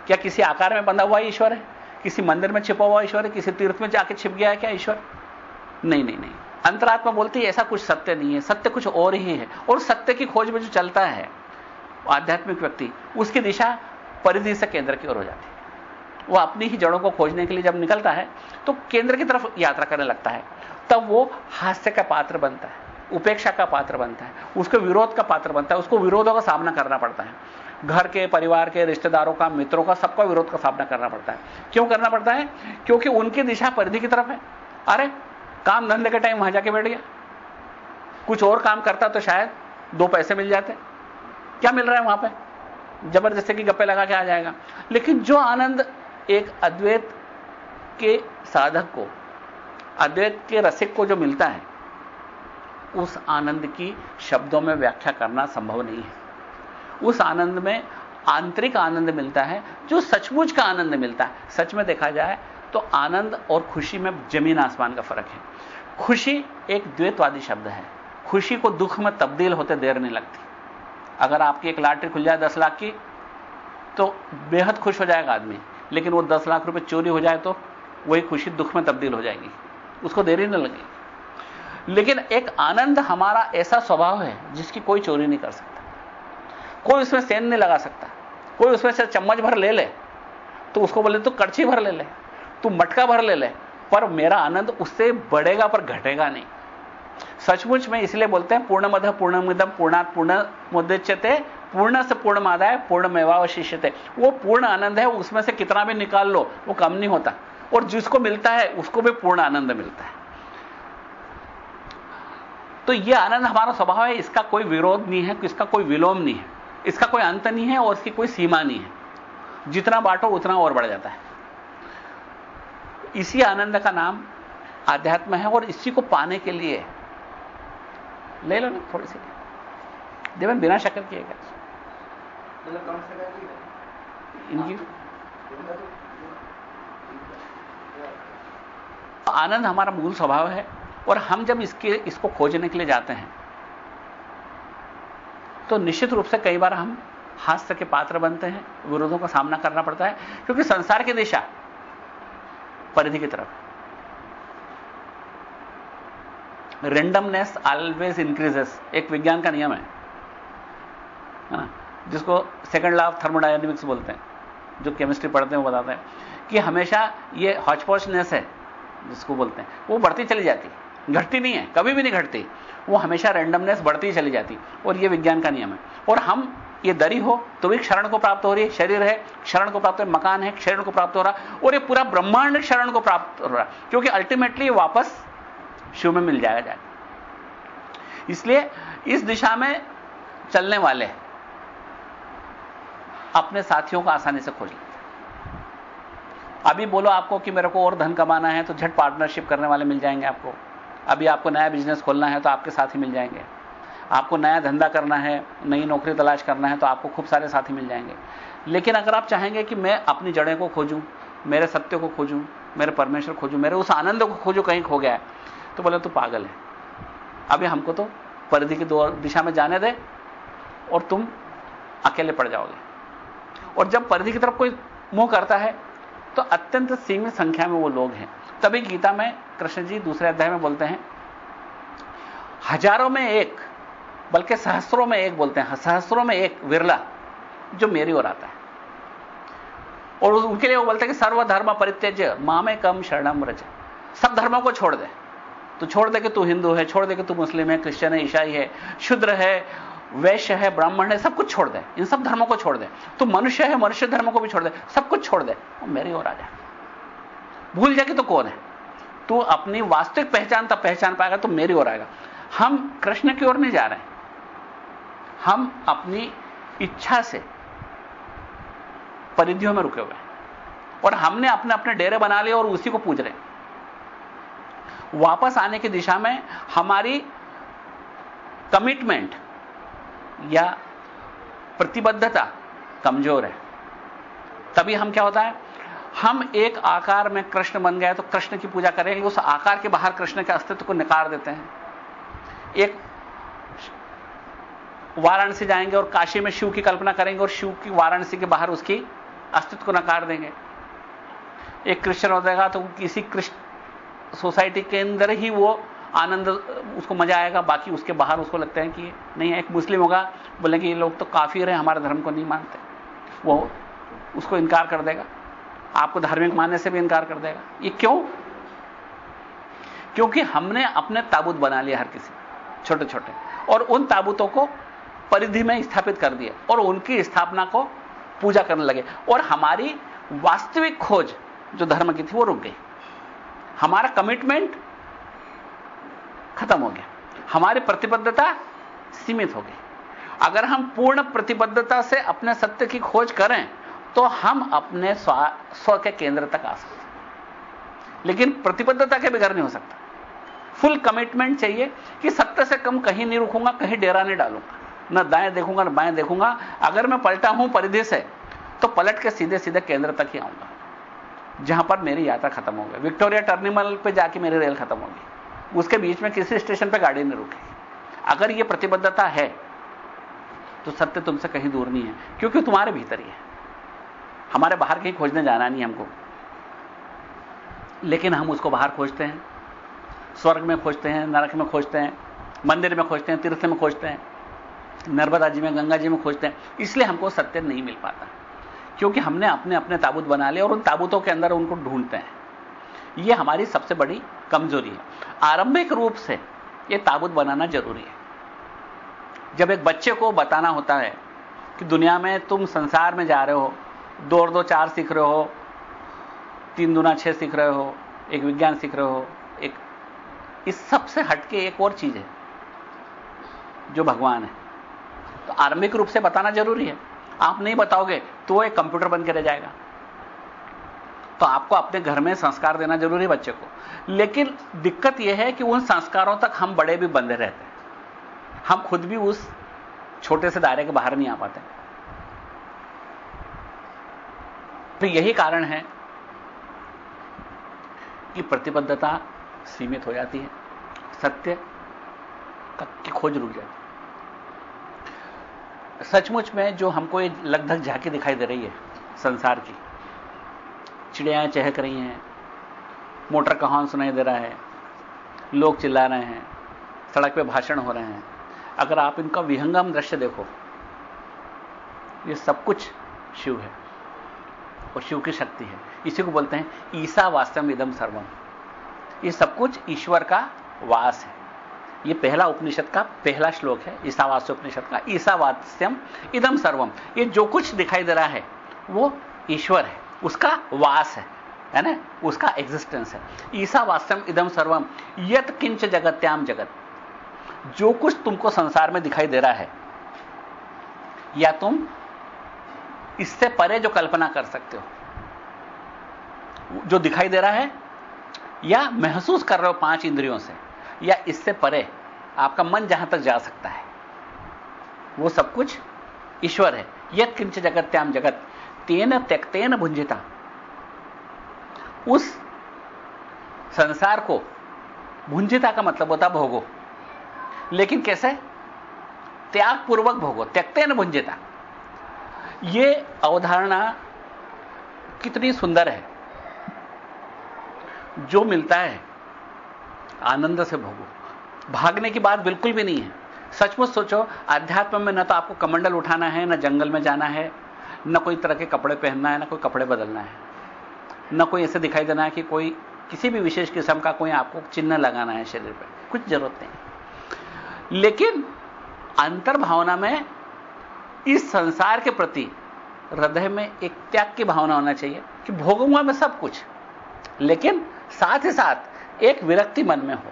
क्या किसी आकार में बंधा हुआ ईश्वर है? किसी मंदिर में छिपा हुआ ईश्वर है? किसी तीर्थ में जाके छिप गया है क्या ईश्वर? नहीं नहीं नहीं। अंतरात्मा बोलती है, ऐसा कुछ सत्य नहीं है, सत्य कुछ और ही है। और सत्य की खोज में जो चलता है, आध्यात्मिक व्यक्ति, उसकी दिशा परिधि से केंद्र की ओर हो जाती है। वो अपनी ही जड़ों को खोजने के लिए जब निकलता है तो केंद्र की तरफ़ यात्रा करने लगता है। तब वो हास्य का पात्र बनता है, उपेक्षा का पात्र बनता है, उसके विरोध का पात्र बनता है, उसको विरोधों का सामना करना पड़ता है। घर के, परिवार के, रिश्तेदारों का, मित्रों का, सबका विरोध का सामना करना पड़ता है। क्यों करना पड़ता है? क्योंकि उनकी दिशा परिधि की तरफ़ है। अरे, काम धंधे के टाइम वहाँ जाके बैठ गया। कुछ और काम करता तो शायद दो पैसे मिल जाते। क्या मिल रहा है वहाँ पे? ज़बरदस्ती की गप्पे लगा के आ जाएगा। लेकिन जो आनंद एक अद्वैत के साधक को, अद्वैत के रसिक को जो मिलता है, उस आनंद की शब्दों में व्याख्या करना संभव नहीं है। उस आनंद में आंतरिक आनंद मिलता है, जो सचमुच का आनंद मिलता है। सच में देखा जाए तो आनंद और खुशी में ज़मीन आसमान का फ़र्क है। खुशी एक द्वैतवादी शब्द है। खुशी को दुख में तब्दील होते देर नहीं लगती। अगर आपकी एक लॉटरी खुल जाए दस लाख की तो बेहद खुश हो जाएगा आदमी। लेकिन वो दस लाख रुपए चोरी हो जाए तो वही खुशी दुख में तब्दील हो जाएगी। उसको देरी नहीं लगेगी। लेकिन एक आनंद हमारा ऐसा स्वभाव है जिसकी कोई चोरी नहीं कर सकता। कोई उसमें सेन नहीं लगा सकता। कोई उसमें से चम्मच भर ले ले तो उसको बोले तो कड़छी भर ले ले, तू मटका भर ले ले, पर मेरा आनंद उससे बढ़ेगा पर घटेगा नहीं। सचमुच में इसलिए बोलते हैं पूर्ण मध पूर्ण मिदम पूर्णात पूर्ण मुद्दे पूर्ण से पूर्ण मादाय पूर्ण मेवावशिष्य वो पूर्ण आनंद है, उसमें से कितना भी निकाल लो, वो कम नहीं होता। और जिसको मिलता है, उसको भी पूर्ण आनंद मिलता है। तो यह आनंद हमारा स्वभाव है, इसका कोई विरोध नहीं है, इसका कोई विलोम नहीं है। इसका कोई अंत नहीं है और इसकी कोई सीमा नहीं है। जितना बांटो, उतना और बढ़ जाता है। इसी आनंद का नाम आध्यात्म है और इसी को पाने के लिए ले लो ना थोड़ी सी। देवन बिना शक्कर किए गया इनकी आनंद हमारा मूल स्वभाव है और हम जब इसके इसको खोजने के लिए जाते हैं तो निश्चित रूप से कई बार हम हास्य के पात्र बनते हैं विरोधों का सामना करना पड़ता है क्योंकि संसार की दिशा परिधि की तरफ़। रेंडमनेस ऑलवेज इंक्रीजेस एक विज्ञान का नियम है। ना? जिसको सेकंड लॉ ऑफ़ थर्मोडायनेमिक्स बोलते हैं, जो केमिस्ट्री पढ़ते हैं, वो बताते हैं कि हमेशा ये हॉचपॉचनेस है, जिसको बोलते हैं, वो बढ़ती चली जाती। घटती नहीं है, कभी भी नहीं घटती। वो हमेशा रेंडमनेस बढ़ती चली जाती। और ये विज्ञान का नियम है। और हम, ये दरी हो तो भी क्षरण को प्राप्त हो रही है, शरीर है, क्षरण को प्राप्त हो मकान है, क्षरण को प्राप्त हो रहा और ये पूरा ब्रह्मांड क्षरण को प्राप्त हो रहा क्योंकि अल्टीमेटली वापस शिव में मिल जाएगा जाएगा इसलिए इस दिशा में चलने वाले अपने साथियों को आसानी से खोज लेते अभी बोलो आपको कि मेरे को और धन कमाना है तो झट पार्टनरशिप करने वाले मिल जाएँगे आपको। अभी आपको नया बिज़नेस खोलना है तो आपके साथी मिल जाएँगे। आपको नया धंधा करना है, नई नौकरी तलाश करना है तो आपको खूब सारे साथी मिल जाएँगे। लेकिन अगर आप चाहेंगे कि मैं अपनी जड़ें को खोजूं, मेरे सत्य को खोजूं, मेरे परमेश्वर खोजूं, मेरे उस आनंद को खोजूं कहीं खो गया है तो बोले, तू पागल है। अभी हमको तो परिधि की दो दिशा में जाने दे और तुम अकेले पड़ जाओगे। और जब परिधि की तरफ़ कोई मुँह करता है तो अत्यंत सीमित संख्या में वो लोग हैं। तभी गीता में कृष्ण जी दूसरे अध्याय में बोलते हैं, हज़ारों में एक, बल्कि सहस्रों में एक बोलते हैं। सहस्त्रों में एक विरला जो मेरी ओर आता है। और उनके लिए वो बोलते हैं कि सर्वधर्म परित्यज मामे कम शरणम रज। सब धर्मों को छोड़ दे। तो छोड़ दे कि तू हिंदू है, छोड़ दे कि तू मुस्लिम है, क्रिश्चियन है, ईसाई है, शुद्र है, वैश्य है, ब्राह्मण है, सब कुछ छोड़ दे। इन सब धर्मों को छोड़ दे। तू मनुष्य है, मनुष्य धर्म को भी छोड़ दे। सब कुछ छोड़ दे। और मेरी ओर आ जा भूल जाए कि तो कौन है? तू अपनी वास्तविक पहचान तब पहचान पाएगा तो मेरी ओर आएगा। हम कृष्ण की ओर नहीं जा रहे हम अपनी इच्छा से परिधियों में रुके हुए हैं। और हमने अपने अपने डेरे बना लिए और उसी को पूज रहे वापस आने की दिशा में हमारी कमिटमेंट या प्रतिबद्धता कमज़ोर है। तभी हम क्या होता है? हम एक आकार में कृष्ण बन गए तो कृष्ण की पूजा करेंगे, उस आकार के बाहर कृष्ण के अस्तित्व को निकार देते हैं। एक वाराणसी जाएँगे और काशी में शिव की कल्पना करेंगे और शिव की वाराणसी के बाहर उसकी अस्तित्व को नकार देंगे। एक क्रिश्चियन हो जाएगा तो किसी कृष्ण सोसाइटी के अंदर ही वो आनंद, उसको मज़ा आएगा, बाकी उसके बाहर उसको लगता है कि नहीं, एक मुस्लिम होगा, बोले कि ये लोग तो काफ़ी रहे हमारे धर्म को नहीं मानते। वो उसको इनकार कर देगा। आपको धार्मिक मानने से भी इनकार कर देगा। ये क्यों? क्योंकि हमने अपने ताबूत बना लिया हर किसी छोटे छोटे और उन ताबूतों को परिधि में स्थापित कर दिया और उनकी स्थापना को पूजा करने लगे। और हमारी वास्तविक खोज जो धर्म की थी, वो रुक गई। हमारा कमिटमेंट खत्म हो गया। हमारी प्रतिबद्धता सीमित हो गई। अगर हम पूर्ण प्रतिबद्धता से अपने सत्य की खोज करें तो हम अपने स्व के केंद्र तक आ सकते लेकिन प्रतिबद्धता के बगैर नहीं हो सकता। फुल कमिटमेंट चाहिए कि सत्य से कम कहीं नहीं रुकूँगा, कहीं डेरा नहीं डालूँगा। न दाएँ देखूँगा, न बाएँ देखूँगा। अगर मैं पलटा हूँ परिधि से तो पलट के सीधे सीधे केंद्र तक ही आऊँगा। जहाँ पर मेरी यात्रा खत्म हो गई। विक्टोरिया टर्मिनल पे जाके मेरी रेल खत्म होगी उसके बीच में किसी स्टेशन पे गाड़ी नहीं रुकेगी अगर यह प्रतिबद्धता है तो सत्य तुमसे कहीं दूर नहीं है, क्योंकि तुम्हारे भीतर ही है। हमारे बाहर कहीं खोजने जाना नहीं हमको। लेकिन हम उसको बाहर खोजते हैं। स्वर्ग में खोजते हैं, नरक में खोजते हैं, मंदिर में खोजते हैं, तीर्थ में खोजते हैं, नर्मदा जी में, गंगा जी में खोजते हैं। इसलिए हमको सत्य नहीं मिल पाता। क्योंकि हमने अपने अपने ताबूत बना लिए और उन ताबूतों के अंदर उनको ढूंढते हैं। यह हमारी सबसे बड़ी कमज़ोरी है। आरंभिक रूप से यह ताबूत बनाना ज़रूरी है। जब एक बच्चे को बताना होता है कि दुनिया में तुम संसार में जा रहे हो, दो और दो चार सीख रहे हो, तीन दुना छह सीख रहे हो, एक विज्ञान सीख रहे हो, एक इस सबसे हटके एक और चीज़ है, जो भगवान है। तो आरंभिक रूप से बताना ज़रूरी है। आप नहीं बताओगे तो वो एक कंप्यूटर बन के रह जाएगा। तो आपको अपने घर में संस्कार देना ज़रूरी है बच्चे को। लेकिन दिक्कत यह है कि उन संस्कारों तक हम बड़े भी बंधे रहते हैं। हम खुद भी उस छोटे से दायरे के बाहर नहीं आ पाते। तो यही कारण है कि प्रतिबद्धता सीमित हो जाती है। सत्य की खोज रुक जाती है। सचमुच में जो हमको ये लगभग झांकी दिखाई दे रही है, संसार की। चिड़ियाएँ चहक रही हैं, मोटर का हॉर्न सुनाई दे रहा है, लोग चिल्ला रहे हैं, सड़क पे भाषण हो रहे हैं। अगर आप इनका विहंगम दृश्य देखो, ये सब कुछ शिव है और शिव की शक्ति है। इसी को बोलते हैं ईसा वास्तव इदम सर्वम। ये सब कुछ ईश्वर का वास है। ये पहला उपनिषद का पहला श्लोक है, ईसावास्य उपनिषद का ईसावास्यम इदम सर्वम ये जो कुछ दिखाई दे रहा है, वो ईश्वर है, उसका वास है है ना? उसका एग्जिस्टेंस है। ईसावास्यम इदम सर्वम यत किंच जगत्याम जगत। जो कुछ तुमको संसार में दिखाई दे रहा है, या तुम इससे परे जो कल्पना कर सकते हो, जो दिखाई दे रहा है, या महसूस कर रहे हो पाँच इंद्रियों से या इससे परे आपका मन जहाँ तक जा सकता है। वो सब कुछ ईश्वर है। यद किंच जगत्याम जगत। तेन त्यक्तेन भुंजिता। उस संसार को भुंजिता का मतलब होता भोगो। लेकिन कैसे? त्याग पूर्वक भोगो त्यक्तेन भुंजिता। ये अवधारणा कितनी सुंदर है। जो मिलता है आनंद से भोगो। भागने की बात बिल्कुल भी नहीं है। सचमुच सोचो अध्यात्म में ना तो आपको कमंडल उठाना है, ना जंगल में जाना है, ना कोई तरह के कपड़े पहनना है, ना कोई कपड़े बदलना है। ना कोई ऐसे दिखाई देना है कि कोई, किसी भी विशेष किस्म का कोई आपको चिन्ह लगाना है शरीर पर कुछ ज़रूरत नहीं। लेकिन अंतर भावना में इस संसार के प्रति हृदय में एक त्याग की भावना होना चाहिए कि भोगूँगा मैं सब कुछ। लेकिन साथ ही साथ एक विरक्ति मन में हो।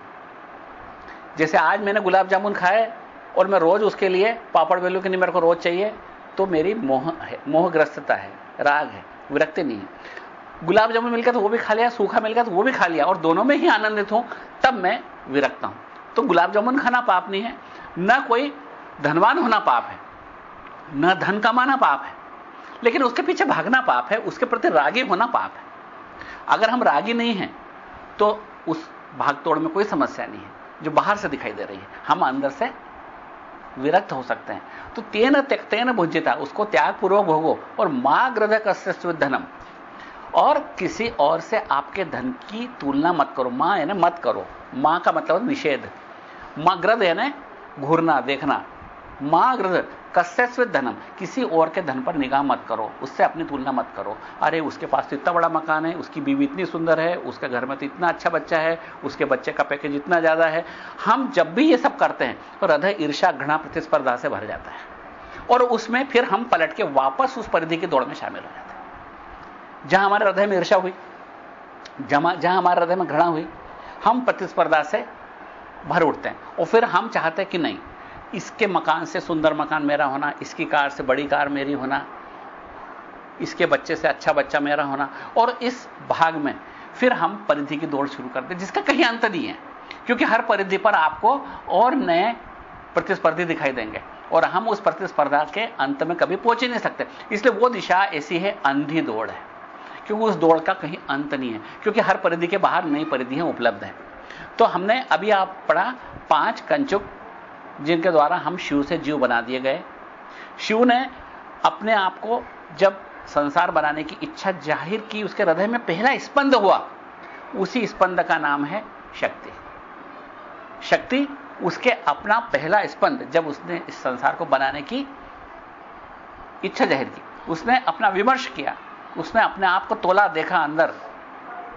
जैसे आज मैंने गुलाब जामुन खाए और मैं रोज उसके लिए पापड़ बेलू के नहीं मेरे को रोज चाहिए तो मेरी मोह है, मोहग्रस्तता है, राग है, विरक्ति नहीं है। गुलाब जामुन मिल गया तो वो भी खा लिया, सूखा मिल गया तो वो भी खा लिया और दोनों में ही आनंदित हूँ, तब मैं विरक्त हूँ। तो गुलाब जामुन खाना पाप नहीं है, न कोई धनवान होना पाप है, न धन कमाना पाप है, लेकिन उसके पीछे भागना पाप है, उसके प्रति रागी होना पाप है। अगर हम रागी नहीं हैं तो उस भागतोड़ में कोई समस्या नहीं है, जो बाहर से दिखाई दे रही है। हम अंदर से विरक्त हो सकते हैं। तो तेन त्यक्तेन भुज्यता उसको त्याग पूर्वक भोगो। और माँ ग्रध कस्य धनम और किसी और से आपके धन की तुलना मत करो। माँ यानी मत करो। माँ का मतलब निषेध। माँ ग्रद यानी घूरना, देखना। माँ ग्रद कस्यस्वित धनम, किसी और के धन पर निगाह मत करो, उससे अपनी तुलना मत करो। अरे, उसके पास तो इतना बड़ा मकान है, उसकी बीवी इतनी सुंदर है, उसके घर में तो इतना अच्छा बच्चा है, उसके बच्चे का पैकेज इतना ज़्यादा है। हम जब भी ये सब करते हैं तो हृदय ईर्षा घृणा प्रतिस्पर्धा से भर जाता है। और उसमें फिर हम पलट के वापस उस परिधि की दौड़ में शामिल हो जाते हैं। जहाँ हमारे हृदय में ईर्षा हुई जहाँ हमारे हृदय में घृणा हुई, हम प्रतिस्पर्धा से भर उठते हैं। और फिर हम चाहते हैं कि नहीं इसके मकान से सुंदर मकान मेरा होना, इसकी कार से बड़ी कार मेरी होना, इसके बच्चे से अच्छा बच्चा मेरा होना, और इस भाग में फिर हम परिधि की दौड़ शुरू करते जिसका कहीं अंत नहीं है, क्योंकि हर परिधि पर आपको और नए प्रतिस्पर्धी दिखाई देंगे, और हम उस प्रतिस्पर्धा के अंत में कभी पहुँच ही नहीं सकते। इसलिए वो दिशा ऐसी है, अंधी दौड़ है, क्योंकि उस दौड़ का कहीं अंत नहीं है, क्योंकि हर परिधि के बाहर नई परिधियाँ उपलब्ध हैं। तो हमने अभी आप पढ़ा पाँच कंचुक जिनके द्वारा हम शिव से जीव बना दिए गए। शिव ने अपने आप को जब संसार बनाने की इच्छा ज़ाहिर की, उसके हृदय में पहला स्पंद हुआ, उसी स्पंद का नाम है शक्ति। शक्ति उसके अपना पहला स्पंद, जब उसने इस संसार को बनाने की इच्छा ज़ाहिर की। उसने अपना विमर्श किया, उसने अपने आप को तोला, देखा अंदर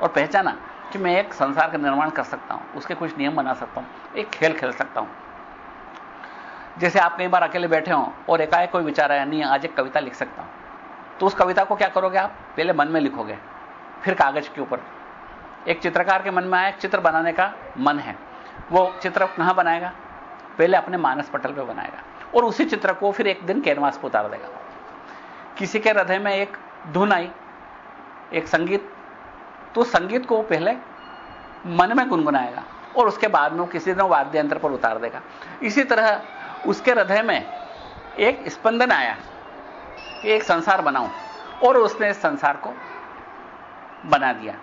और पहचाना कि मैं एक संसार का निर्माण कर सकता हूँ, उसके कुछ नियम बना सकता हूँ, एक खेल खेल सकता हूँ। जैसे आप कई बार अकेले बैठे हो और एकाएक कोई विचार आया, नहीं, आज एक कविता लिख सकता हूँ। तो उस कविता को क्या करोगे आप? पहले मन में लिखोगे, फिर कागज़ के ऊपर। एक चित्रकार के मन में आया चित्र बनाने का मन है। वो चित्र कहाँ बनाएगा? पहले अपने मानस पटल पर बनाएगा और उसी चित्र को फिर एक दिन कैनवास पर उतार देगा। किसी के हृदय में एक धुन आई, एक संगीत तो संगीत को पहले मन में गुनगुनाएगा और उसके बाद में किसी दिन वाद्य यंत्र पर उतार देगा। इसी तरह उसके हृदय में एक स्पंदन आया कि एक संसार बनाऊँ, और उसने इस संसार को बना दिया।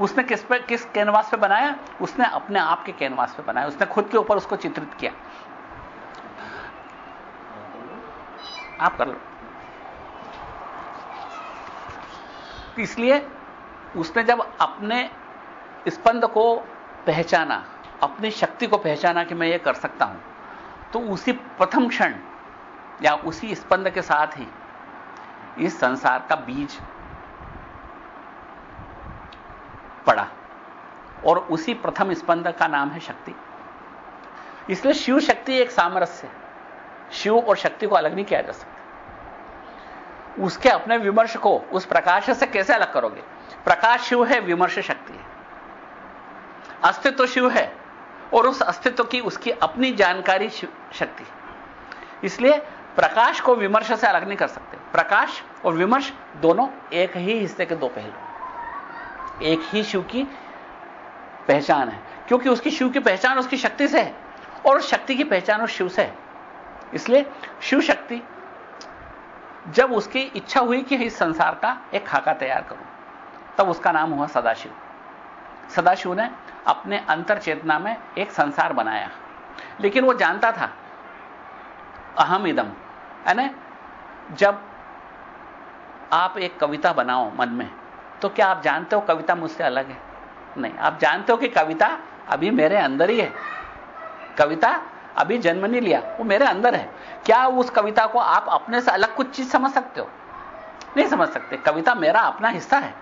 उसने किस पे, किस कैनवास पे बनाया? उसने अपने आप के कैनवास पे बनाया। उसने खुद के ऊपर उसको चित्रित किया। आप कर लो। इसलिए उसने जब अपने स्पंद को पहचाना, अपनी शक्ति को पहचाना कि मैं ये कर सकता हूँ तो उसी प्रथम क्षण या उसी स्पंद के साथ ही इस संसार का बीज पड़ा। और उसी प्रथम स्पंद का नाम है शक्ति। इसलिए शिव शक्ति एक सामरस्य है। शिव और शक्ति को अलग नहीं किया जा सकता। उसके अपने विमर्श को उस प्रकाश से कैसे अलग करोगे? प्रकाश शिव है, विमर्श शक्ति है। अस्तित्व शिव है और उस अस्तित्व की उसकी अपनी जानकारी शक्ति। इसलिए प्रकाश को विमर्श से अलग नहीं कर सकते। प्रकाश और विमर्श दोनों एक ही हिस्से के दो पहलू एक ही शिव की पहचान है, क्योंकि उसकी शिव की पहचान उसकी शक्ति से है और उस शक्ति की पहचान उस शिव से है। इसलिए शिव शक्ति, जब उसकी इच्छा हुई कि इस संसार का एक खाका तैयार करूँ, तब उसका नाम हुआ सदाशिव। सदाशिव ने अपने अंतर चेतना में एक संसार बनाया। लेकिन वो जानता था, अहम इदम यानी जब आप एक कविता बनाओ मन में तो क्या आप जानते हो कविता मुझसे अलग है? नहीं, आप जानते हो कि कविता अभी मेरे अंदर ही है। कविता अभी जन्म नहीं लिया, वो मेरे अंदर है। क्या उस कविता को आप अपने से अलग कुछ चीज़ समझ सकते हो? नहीं समझ सकते। कविता मेरा अपना हिस्सा है।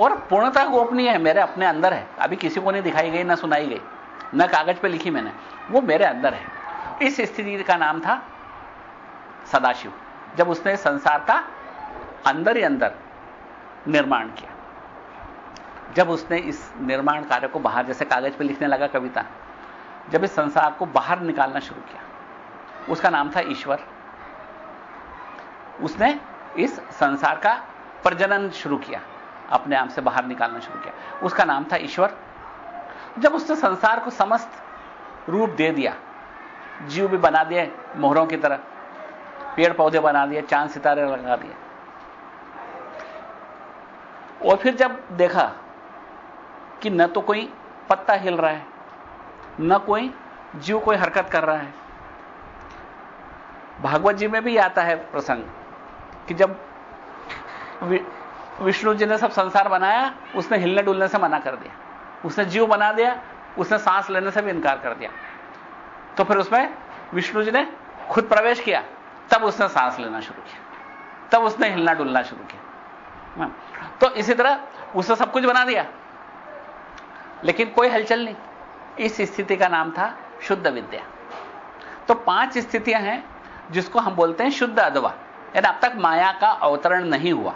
और पूर्णतः गोपनीय है, मेरे अपने अंदर है। अभी किसी को नहीं दिखाई गई, ना सुनाई गई, न कागज़ पे लिखी मैंने। वो मेरे अंदर है। इस स्थिति का नाम था सदाशिव। जब उसने संसार का अंदर ही अंदर निर्माण किया। जब उसने इस निर्माण कार्य को बाहर, जैसे कागज़ पे लिखने लगा कविता, जब इस संसार को बाहर निकालना शुरू किया, उसका नाम था ईश्वर। उसने इस संसार का प्रजनन शुरू किया। अपने आप से बाहर निकालना शुरू किया। उसका नाम था ईश्वर। जब उसने संसार को समस्त रूप दे दिया, जीव भी बना दिए, मोहरों की तरह पेड़ पौधे बना दिए, चाँद, सितारे लगा दिए। और फिर जब देखा कि न तो कोई पत्ता हिल रहा है, न कोई जीव कोई हरकत कर रहा है। भागवत जी में भी आता है प्रसंग कि जब विष्णु जी ने सब संसार बनाया, उसने हिलने डुलने से मना कर दिया। उसने जीव बना दिया, उसने सांस लेने से भी इनकार कर दिया। तो फिर उसमें विष्णु जी ने खुद प्रवेश किया, तब उसने सांस लेना शुरू किया, तब उसने हिलना डुलना शुरू किया। हाँ। तो इसी तरह उसने सब कुछ बना दिया। लेकिन कोई हलचल नहीं। इस स्थिति का नाम था शुद्ध विद्या। तो पाँच स्थितियाँ हैं जिसको हम बोलते हैं शुद्ध अदवा यानी अब तक माया का अवतरण नहीं हुआ।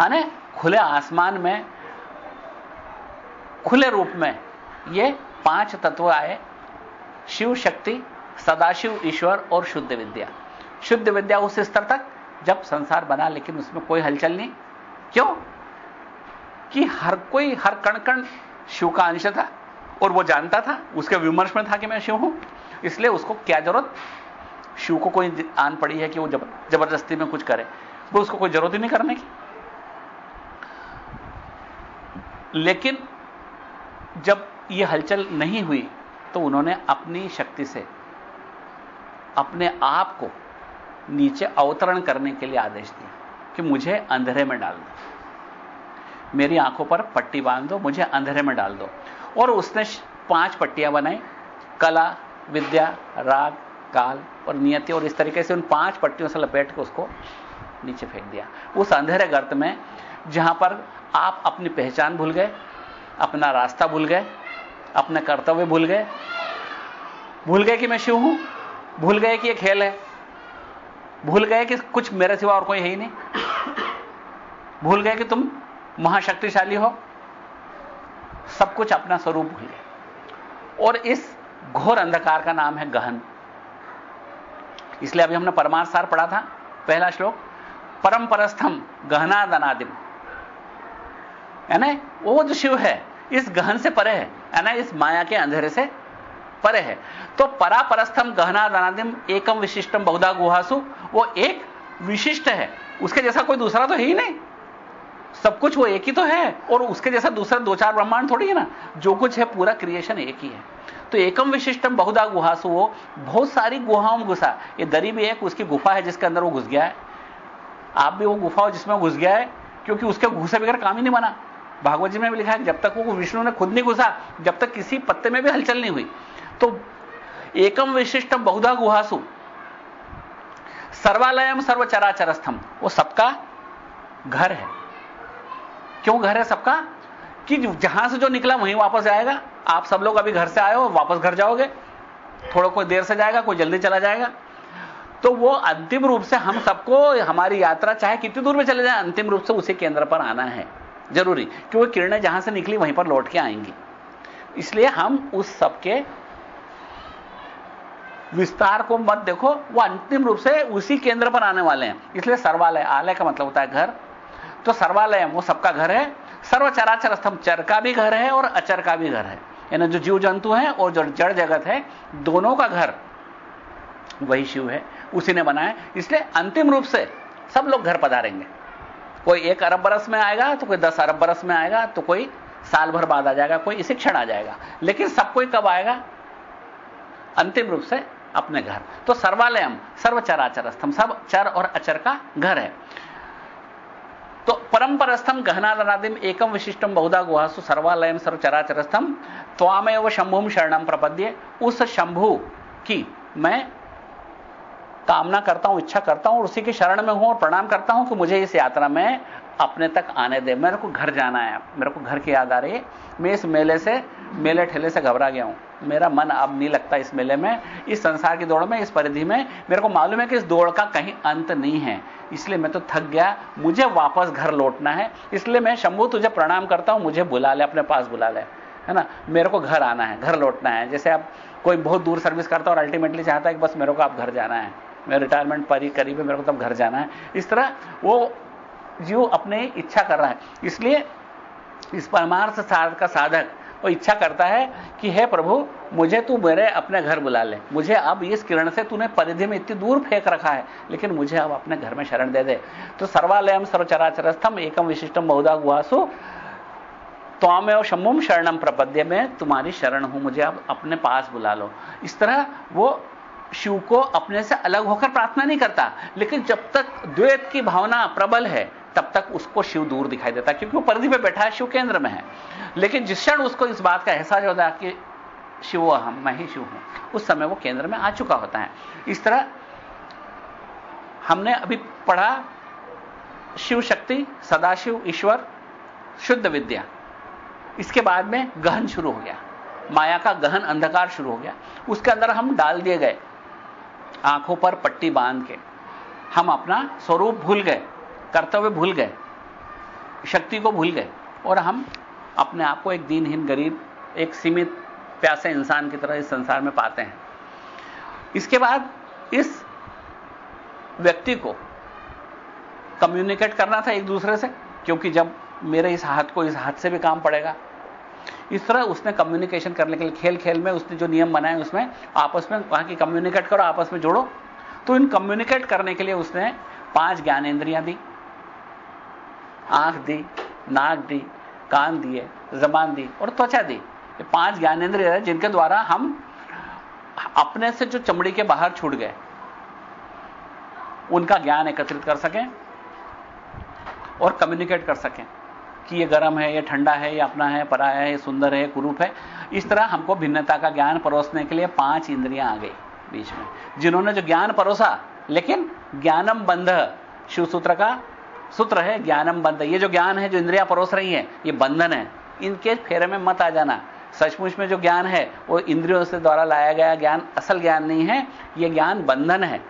है खुले आसमान में, खुले रूप में ये पाँच तत्व आए। शिव शक्ति, सदाशिव ईश्वर और शुद्ध विद्या। शुद्ध विद्या उस स्तर तक जब संसार बना, लेकिन उसमें कोई हलचल नहीं। क्यों? कि हर कोई, हर कण कण शिव का अंश था और वो जानता था, उसके विमर्श में था कि मैं शिव हूँ। इसलिए उसको क्या ज़रूरत? शिव को कोई आन पड़ी है कि वो ज़बरदस्ती में कुछ करे। वो उसको कोई ज़रूरत ही नहीं करने की। लेकिन जब यह हलचल नहीं हुई तो उन्होंने अपनी शक्ति से अपने आप को नीचे अवतरण करने के लिए आदेश दिया कि मुझे अंधेरे में डाल दो। मेरी आँखों पर पट्टी बाँध दो, मुझे अंधेरे में डाल दो। और उसने पाँच पट्टियाँ बनाई, कला, विद्या, राग, काल और नियति, और इस तरीके से उन पाँच पट्टियों से लपेट के उसको नीचे फेंक दिया। उस अंधेरे गर्त में, जहाँ पर आप अपनी पहचान भूल गए, अपना रास्ता भूल गए, अपने कर्तव्य भूल गए। भूल गए कि मैं शिव हूँ? भूल गए कि यह खेल है? भूल गए कि कुछ मेरे सिवा और कोई है ही नहीं? भूल गए कि तुम महाशक्तिशाली हो? सब कुछ अपना स्वरूप भूल गए। और इस घोर अंधकार का नाम है गहन। इसलिए अभी हमने परमार्थ सार पढ़ा था, पहला श्लोक, परम परस्थम गहना दनादिम है ना? वो जो शिव है, इस गहन से परे है है ना? इस माया के अंधेरे से परे है। तो परापरस्थम गहना दनादिम एकम विशिष्टम बहुधा गुहासु, वो एक विशिष्ट है। उसके जैसा कोई दूसरा तो है ही नहीं। सब कुछ वो एक ही तो है, और उसके जैसा दूसरा दो चार ब्रह्मांड थोड़ी है ना? जो कुछ है, पूरा क्रिएशन एक ही है। तो एकम विशिष्टम बहुधा गुहासु, वो बहुत सारी गुहाओं में घुसा। ये दरी भी एक उसकी गुफा है जिसके अंदर वो घुस गया है। आप भी वो गुफा हो जिसमें घुस गया है, क्योंकि उसके घुसे बगैर काम ही नहीं बना। भागवत जी में भी लिखा है जब तक वो विष्णु ने खुद नहीं घुसा, जब तक किसी पत्ते में भी हलचल नहीं हुई। तो एकम विशिष्टम बहुधा गुहासु। सर्वालयम सर्वचराचरस्थम। वो सबका घर है। क्यों घर है सबका? कि जहाँ से जो निकला वहीं वापस आएगा आप सब लोग अभी घर से आए हो, वापस घर जाओगे। थोड़ा कोई देर से जाएगा, कोई जल्दी चला जाएगा। तो वो अंतिम रूप से हम सबको हमारी यात्रा चाहे कितनी दूर में चले जाए, अंतिम रूप से उसी केंद्र पर आना है। ज़रूरी, क्योंकि किरणें जहाँ से निकली वहीं पर लौट के आएँगी। इसलिए हम उस सबके विस्तार को मत देखो, वो अंतिम रूप से उसी केंद्र पर आने वाले हैं। इसलिए सर्वालय, आलय का मतलब होता है घर। तो सर्वालय, वो सबका घर है। सर्वचराचर स्तंभ चर का भी घर है और अचर का भी घर है। यानी जो जीव जंतु हैं और जो जड़ जगत है, दोनों का घर वही शिव है, उसी ने बनाया। इसलिए अंतिम रूप से सब लोग घर पधारेंगे। कोई एक अरब बरस में आएगा तो कोई दस अरब बरस में आएगा तो कोई साल भर बाद आ जाएगा, कोई इसी क्षण आ जाएगा। लेकिन सब कोई कब आएगा? अंतिम रूप से अपने घर। तो सर्वालयम सर्वचराचर स्तंभ सब चर और अचर का घर है। तो परंपरस्थम गहनादनादिम एकम विशिष्टम बहुधा गुहासु सर्वालयम, सर्वचराचरस्थम, त्वामेव शंभुम शरणम प्रपद्य। उस शंभु की मैं कामना करता हूँ, इच्छा करता हूँ, और उसी की शरण में हूँ और प्रणाम करता हूँ कि मुझे इस यात्रा में अपने तक आने दे। मेरे को घर जाना है। मेरे को घर की याद आ रही है। मैं इस मेले से, मेले ठेले से घबरा गया हूँ। मेरा मन अब नहीं लगता इस मेले में। इस संसार की दौड़ में, इस परिधि में, मेरे को मालूम है कि इस दौड़ का कहीं अंत नहीं है। इसलिए मैं तो थक गया। मुझे वापस घर लौटना है। इसलिए मैं, शंभू, तुझे प्रणाम करता हूँ। मुझे बुला ले, अपने पास बुला ले। है ना? मेरे को घर आना है, घर लौटना है। जैसे आप कोई बहुत दूर सर्विस करता और अल्टीमेटली चाहता है कि बस मेरे को आप घर जाना है। मेरा रिटायरमेंट पर करीब है, मेरे को तब घर जाना है। इस तरह वो जीव अपने इच्छा कर रहा है। इसलिए इस परमार्थ साध का साधक, वो इच्छा करता है कि, हे प्रभु, मुझे तू मेरे अपने घर बुला ले। मुझे अब इस किरण से तूने परिधि में इतनी दूर फेंक रखा है, लेकिन मुझे अब अपने घर में शरण दे दे। तो सर्वालयम सर्वचराचरस्थम एकम विशिष्टम बहुधा गुहासु, त्वामेव शम्भुम शरणम प्रपद्य में तुम्हारी शरण हूँ, मुझे अब अपने पास बुला लो। इस तरह वो शिव को अपने से अलग होकर प्रार्थना नहीं करता। लेकिन जब तक द्वैत की भावना प्रबल है, तब तक उसको शिव दूर दिखाई देता क्योंकि वो परिधि पे बैठा है, शिव केंद्र में है। लेकिन जिस क्षण उसको इस बात का एहसास होता है कि शिव हम, मैं ही शिव हूँ, उस समय वो केंद्र में आ चुका होता है। इस तरह हमने अभी पढ़ा, शिव शक्ति, सदाशिव ईश्वर, शुद्ध विद्या। इसके बाद में गहन शुरू हो गया। माया का गहन अंधकार शुरू हो गया। उसके अंदर हम डाल दिए गए। आँखों पर पट्टी बाँध के। हम अपना स्वरूप भूल गए, कर्तव्य भूल गए, शक्ति को भूल गए और हम अपने आप को एक दीनहीन, गरीब, एक सीमित, प्यासे इंसान की तरह इस संसार में पाते हैं। इसके बाद इस व्यक्ति को कम्युनिकेट करना था एक दूसरे से, क्योंकि जब मेरे इस हाथ को इस हाथ से भी काम पड़ेगा इस तरह उसने कम्युनिकेशन करने के लिए खेल खेल में उसने जो नियम बनाए उसमें आपस में वहाँ की कम्युनिकेट करो, आपस में जोड़ो। तो इन कम्युनिकेट करने के लिए उसने पाँच ज्ञानेन्द्रियाँ दी। आँख दी, नाक दी, कान दिए, जबान दी और त्वचा दी। ये पाँच ज्ञानेंद्रिय है जिनके द्वारा हम अपने से जो चमड़ी के बाहर छूट गए, उनका ज्ञान एकत्रित कर सकें और कम्युनिकेट कर सकें। कि ये गर्म है, ये ठंडा है, ये अपना है पराया है, ये सुंदर है कुरूप है। इस तरह हमको भिन्नता का ज्ञान परोसने के लिए पाँच इंद्रियाँ आ गई बीच में। जिन्होंने जो ज्ञान परोसा, लेकिन ज्ञानम बंध शिव सूत्र का सूत्र है, ज्ञानम बंध। ये जो ज्ञान है, जो इंद्रियाँ परोस रही है, ये बंधन है। इनके फेरे में मत आ जाना। सचमुच में जो ज्ञान है, वो इंद्रियों से द्वारा लाया गया ज्ञान, असल ज्ञान नहीं है, ये ज्ञान बंधन है।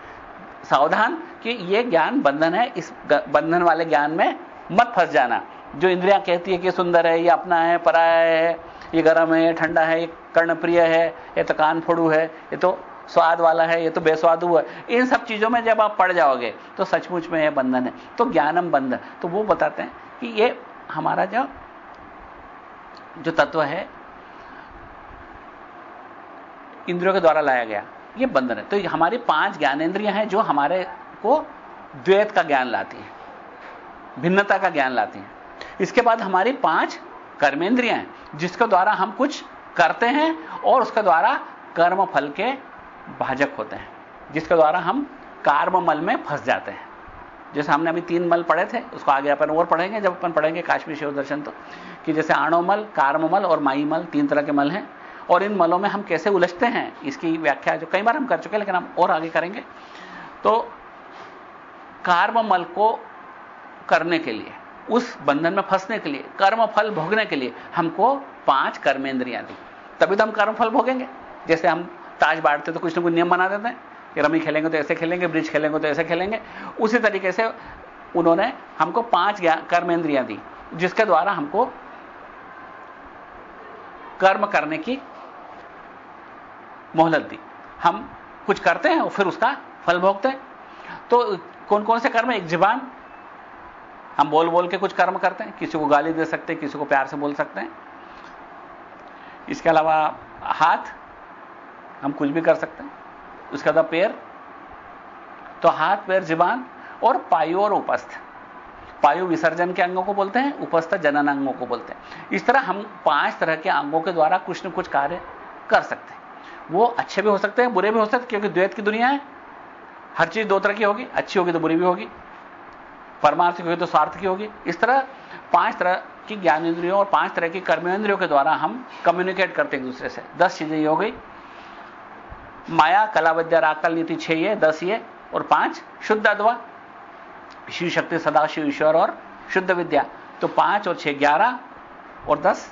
सावधान कि ये ज्ञान बंधन है, इस बंधन वाले ज्ञान में मत फंस जाना। जो इंद्रियाँ कहती है कि सुंदर है, ये अपना है, पराया है, ये गर्म है, ये ठंडा है, ये कर्णप्रिय है, ये तो कान फोड़ू है, ये तो स्वाद वाला है, ये तो बेस्वादु है। इन सब चीज़ों में जब आप पड़ जाओगे तो सचमुच में यह बंधन है। तो ज्ञानम बंधन। तो वो बताते हैं कि ये हमारा जो जो तत्व है, इंद्रियों के द्वारा लाया गया, ये बंधन है। तो हमारी पाँच ज्ञानेन्द्रियाँ हैं जो हमारे को द्वैत का ज्ञान लाती है, भिन्नता का ज्ञान लाती है। इसके बाद हमारी पाँच कर्मेंद्रियाँ हैं, जिसके द्वारा हम कुछ करते हैं और उसके द्वारा कर्म फल के भाजक होते हैं, जिसके द्वारा हम कार्म मल में फंस जाते हैं। जैसे हमने अभी तीन मल पढ़े थे, उसको आगे अपन और पढ़ेंगे, जब अपन पढ़ेंगे काश्मीर शिव दर्शन तो। कि जैसे आणोमल कार्ममल और माई मल तीन तरह के मल हैं। और इन मलों में हम कैसे उलझते हैं, इसकी व्याख्या जो कई बार हम कर चुके हैं, लेकिन हम और आगे करेंगे। तो कार्म मल को करने के लिए उस बंधन में फंसने के लिए कर्म फल भोगने के लिए हमको पाँच कर्मेंद्रियाँ दी। तभी तो हम कर्म फल भोगेंगे। जैसे हम ताज बांटते तो कुछ ना कुछ नियम बना देते हैं कि रमी खेलेंगे तो ऐसे खेलेंगे, ब्रिज खेलेंगे तो ऐसे खेलेंगे। उसी तरीके से उन्होंने हमको पाँच कर्मेंद्रियाँ दी, जिसके द्वारा हमको कर्म करने की मोहलत दी। हम कुछ करते हैं और फिर उसका फल भोगते हैं। तो कौन कौन से कर्म एक जीवान हम बोल बोल के कुछ कर्म करते हैं, किसी को गाली दे सकते हैं, किसी को प्यार से बोल सकते हैं। इसके अलावा हाथ हम कुछ भी कर सकते हैं। उसके बाद पैर तो हाथ, पैर जीवान और पायु और उपस्थ। पायु विसर्जन के अंगों को बोलते हैं, उपस्थ जनन अंगों को बोलते हैं। इस तरह हम पाँच तरह के अंगों के द्वारा कुछ न कुछ कार्य कर सकते हैं। वो अच्छे भी हो सकते हैं, बुरे भी हो सकते हैं, क्योंकि द्वैत की दुनिया है। हर चीज़ दो तरह की होगी, अच्छी होगी तो बुरी भी होगी। परमार्थ की होगी तो स्वार्थ की होगी। इस तरह पाँच तरह की ज्ञान इंद्रियों और पाँच तरह की कर्मेंद्रियों के द्वारा हम कम्युनिकेट करते एक दूसरे से। दस चीज़ें हो गई। माया कला विद्या राकल नीति छह ये, दस ये और पाँच शुद्ध अद्वा शिव शक्ति, सदाशिव, ईश्वर और शुद्ध विद्या। तो पाँच और छह ग्यारह और दस,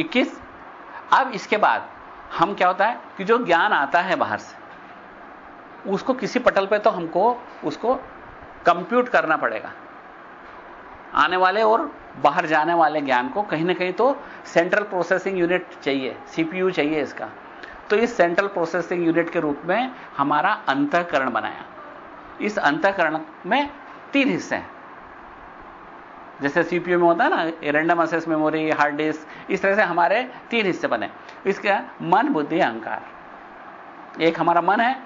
इक्कीस। अब इसके बाद हम क्या होता है कि जो ज्ञान आता है बाहर से, उसको किसी पटल पे तो हमको उसको कंप्यूट करना पड़ेगा। आने वाले और बाहर जाने वाले ज्ञान को कहीं ना कहीं तो सेंट्रल प्रोसेसिंग यूनिट चाहिए सीपीयू चाहिए इसका। तो इस सेंट्रल प्रोसेसिंग यूनिट के रूप में हमारा अंतकरण बनाया। इस अंतकरण में तीन हिस्से हैं। जैसे सीपीयू में होता है ना random access memory hard disk इस तरह से हमारे तीन हिस्से बने। इसका मन, बुद्धि, अहंकार। एक हमारा मन है,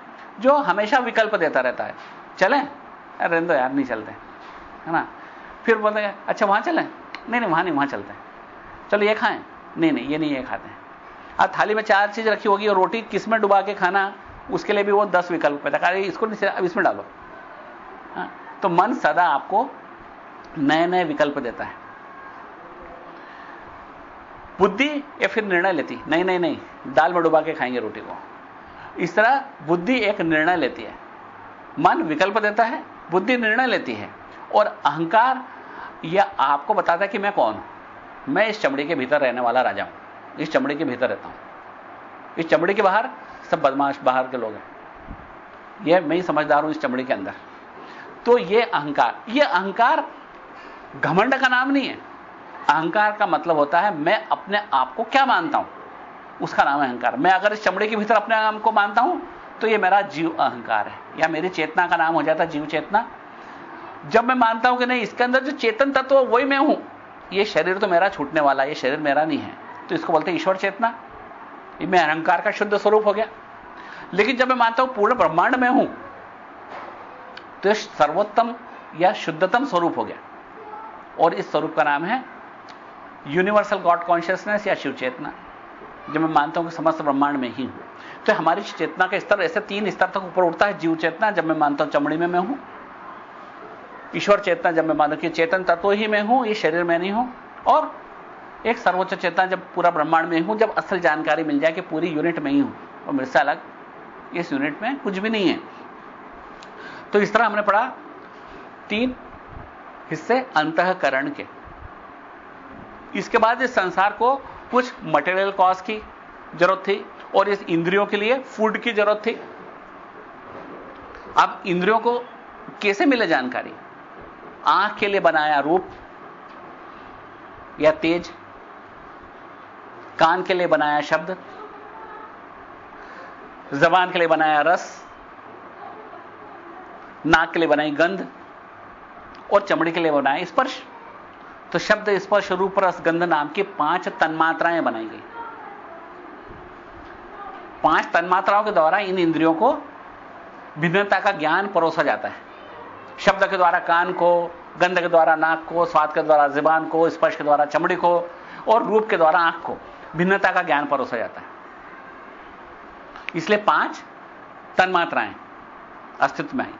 जो हमेशा विकल्प देता रहता है। चलें? अरे दो यार नहीं चलते, है ना? फिर बोलते हैं अच्छा वहाँ चलें? नहीं नहीं, वहाँ नहीं, वहाँ चलते हैं। चलो, ये खाएँ? नहीं नहीं, ये नहीं, ये खाते हैं। अब थाली में चार चीज़ रखी होगी और रोटी किसमें डुबा के खाना? उसके लिए भी वो दस विकल्प पैदा अरे, इसको अब इसमें डालो। हाँ? तो मन सदा आपको नए नए विकल्प देता है। बुद्धि या फिर निर्णय लेती नहीं नहीं नहीं, दाल में डुबा के खाएँगे रोटी को। इस तरह बुद्धि एक निर्णय लेती है। मन विकल्प देता है बुद्धि निर्णय लेती है। और अहंकार, यह आपको बताता है कि मैं कौन हूँ। मैं इस चमड़ी के भीतर रहने वाला राजा हूँ। इस चमड़ी के भीतर रहता हूँ। इस चमड़ी के बाहर सब बदमाश, बाहर के लोग हैं। यह मैं ही समझदार हूँ इस चमड़ी के अंदर। तो यह अहंकार यह अहंकार घमंड का नाम नहीं है। अहंकार का मतलब होता है, मैं अपने आप को क्या मानता हूँ? उसका नाम अहंकार। मैं अगर इस चमड़े के भीतर अपने आप को मानता हूँ तो यह मेरा जीव अहंकार है। या मेरी चेतना का नाम हो जाता जीव चेतना। जब मैं मानता हूँ कि नहीं, इसके अंदर जो चेतन तत्व वही मैं हूँ। यह शरीर तो मेरा छूटने वाला यह शरीर मेरा नहीं है। तो इसको बोलते ईश्वर चेतना। ये मैं अहंकार का शुद्ध स्वरूप हो गया। लेकिन जब मैं मानता हूँ पूर्ण ब्रह्मांड में हूँ तो सर्वोत्तम या शुद्धतम स्वरूप हो गया। और इस स्वरूप का नाम है यूनिवर्सल गॉड कॉन्शियसनेस या शिव चेतना। जो मैं मानता हूँ कि समस्त ब्रह्मांड में ही हूँ। तो हमारी चेतना का स्तर ऐसे तीन स्तर तक ऊपर उठता है, जीव चेतना, जब मैं मानता हूँ चमड़ी में मैं हूँ। ईश्वर चेतना जब मैं मानता हूँ चेतन तत्व ही मैं हूँ, ये शरीर में नहीं हूँ। और एक सर्वोच्च चेतना जब पूरा ब्रह्मांड में हूँ, जब असल जानकारी मिल जाए कि पूरी यूनिट में ही हूँ। और मेरे से अलग इस यूनिट में कुछ भी नहीं है। तो इस तरह हमने पढ़ा तीन हिस्से अंतकरण के। इसके बाद इस संसार को कुछ मटेरियल कॉज की ज़रूरत थी। और इस इंद्रियों के लिए फ़ूड की ज़रूरत थी। अब इंद्रियों को कैसे मिले जानकारी? आँख के लिए बनाया रूप या तेज? कान के लिए बनाया शब्द? जबान के लिए बनाया रस? नाक के लिए बनाई गंध? और चमड़ी के लिए बनाया स्पर्श? तो शब्द स्पर्श रूप रस गंध नाम की पाँच तन्मात्राएँ बनाई गई। पाँच तन्मात्राओं के द्वारा इन इंद्रियों को भिन्नता का ज्ञान परोसा जाता है। शब्द के द्वारा कान को, गंध के द्वारा नाक को, स्वाद के द्वारा जिबान को, स्पर्श के द्वारा चमड़ी को और रूप के द्वारा आँख को भिन्नता का ज्ञान परोसा जाता है। इसलिए पाँच तन्मात्राएँ अस्तित्व में आई।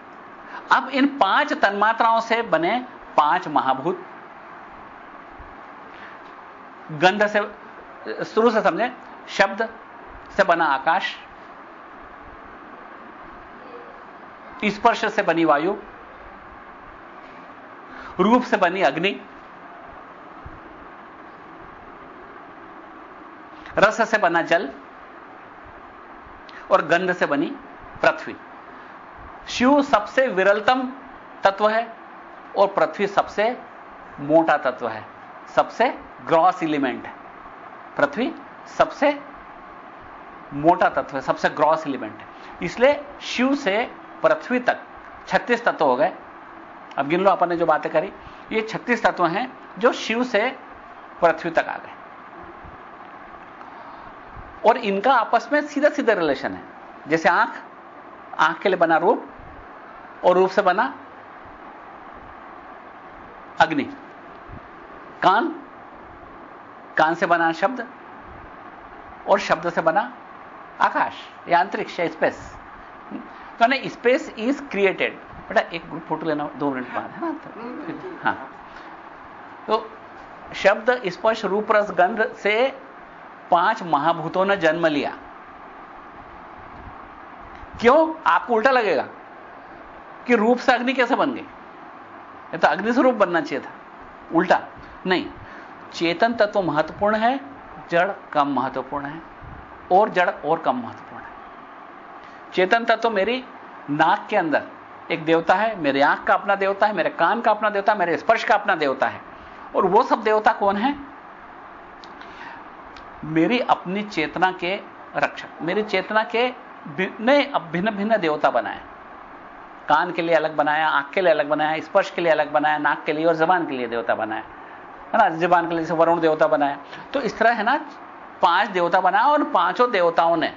अब इन पाँच तन्मात्राओं से बने पाँच महाभूत। गंध से, शुरू से समझे, शब्द से बना आकाश, स्पर्श से बनी वायु, रूप से बनी अग्नि, रस से बना जल और गंध से बनी पृथ्वी। शिव सबसे विरलतम तत्व है और पृथ्वी सबसे मोटा तत्व है, सबसे ग्रॉस एलिमेंट है। पृथ्वी सबसे मोटा तत्व है, सबसे ग्रॉस एलिमेंट है। इसलिए शिव से पृथ्वी तक 36 तत्व हो गए। अब गिन लो, अपन ने जो बातें करी, ये 36 तत्व हैं जो शिव से पृथ्वी तक आ गए। और इनका आपस में सीधा सीधा रिलेशन है। जैसे आँख आँख के लिए बना रूप, और रूप से बना अग्नि। कान कान से बना शब्द, और शब्द से बना आकाश या अंतरिक्ष या स्पेस तो ना स्पेस इज़ क्रिएटेड बेटा एक ग्रुप फ़ोटो लेना दो मिनट बाद है ना? तो, हाँ। तो शब्द स्पर्श रूप रस गंध से पाँच महाभूतों ने जन्म लिया। क्यों? आपको उल्टा लगेगा कि रूप से अग्नि कैसे बन गई? ये तो अग्नि से रूप बनना चाहिए था। उल्टा। नहीं। चेतन तत्व महत्वपूर्ण है जड़ कम महत्वपूर्ण है। और जड़ और कम महत्वपूर्ण है। चेतन तत्व मेरी नाक के अंदर, एक देवता है, मेरे आँख का अपना देवता है, मेरे कान का अपना देवता है, मेरे स्पर्श का अपना देवता है। और वो सब देवता कौन है? मेरी अपनी चेतना के रक्षक, मेरी चेतना के ने भिन्न भिन्न देवता बनाए। कान के लिए अलग बनाया, आँख के लिए अलग बनाया, स्पर्श के लिए अलग बनाया, नाक के लिए और जबान के लिए देवता बनाया। है ना? जबान के लिए जैसे वरुण देवता बनाया। तो इस तरह है ना पाँच देवता बनाया और पाँचों देवताओं ने।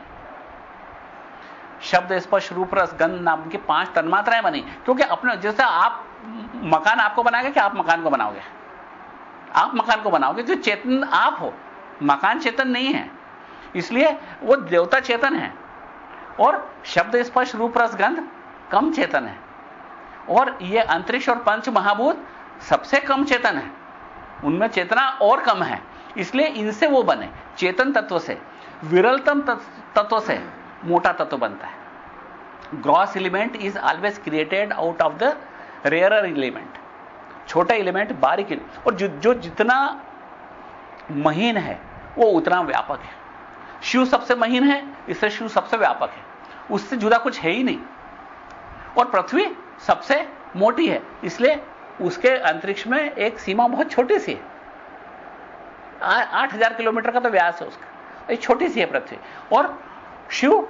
शब्द स्पर्श, रूप रस, गंध, नाम की पाँच तन्मात्राएँ बनी। क्योंकि अपने जैसे आप मकान आपको बनाएँगे कि आप मकान को बनाओगे? आप मकान को बनाओगे जो चेतन आप हो। मकान चेतन नहीं है। इसलिए वो देवता चेतन है। और शब्द स्पर्श, रूप रस, गंध कम चेतन है। और ये अंतरिक्ष और पंच महाभूत सबसे कम चेतन है। उनमें चेतना और कम है। इसलिए इनसे वो बने चेतन तत्व से विरलतम तत्व से मोटा तत्व बनता है। Gross element is always created out of the rare element छोटा एलिमेंट बारीक और जो, जो जितना महीन है वो उतना व्यापक है। शिव सबसे महीन है इससे शिव सबसे व्यापक है। उससे जुदा कुछ है ही नहीं। और पृथ्वी सबसे मोटी है इसलिए उसके अंतरिक्ष में एक सीमा बहुत छोटी सी है। आठ हज़ार किलोमीटर का तो व्यास है उसका। एक छोटी सी है पृथ्वी। और शिव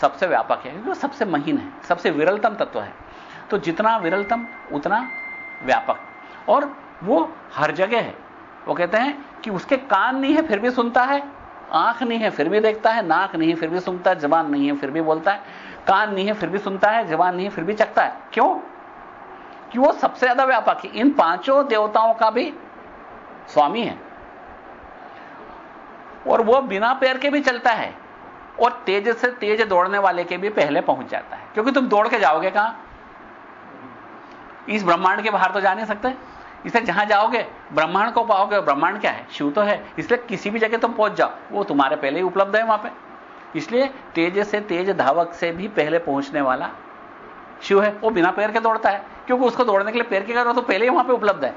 सबसे व्यापक है, क्योंकि सबसे महीन है, सबसे विरलतम तत्व है। तो जितना विरलतम, उतना व्यापक। और वो हर जगह है। वो कहते हैं कि उसके कान नहीं है, फिर भी सुनता है, आँख नहीं है, फिर भी देखता है, नाक नहीं है, फिर भी सुनता है, जबान नहीं है, फिर भी बोलता है, कान नहीं है, फिर भी सुनता है, जबान नहीं है, फिर भी चखता है। क्यों? कि वो सबसे ज़्यादा व्यापक है। इन पाँचों देवताओं का भी स्वामी है। और वो बिना पैर के भी चलता है और तेज से तेज दौड़ने वाले के भी पहले पहुँच जाता है। क्योंकि तुम दौड़ के जाओगे कहाँ? इस ब्रह्मांड के बाहर तो जा नहीं सकते। इसलिए जहाँ जाओगे, ब्रह्मांड को पाओगे, ब्रह्मांड क्या है? शिव तो है। इसलिए किसी भी जगह तुम पहुँच जाओ। वो तुम्हारे पहले ही उपलब्ध है वहाँ पे। इसलिए तेज से तेज धावक से भी पहले पहुँचने वाला शिव है। वो बिना पैर के दौड़ता है। क्योंकि उसको दौड़ने के लिए पैर की करो तो पहले ही वहाँ पर उपलब्ध है।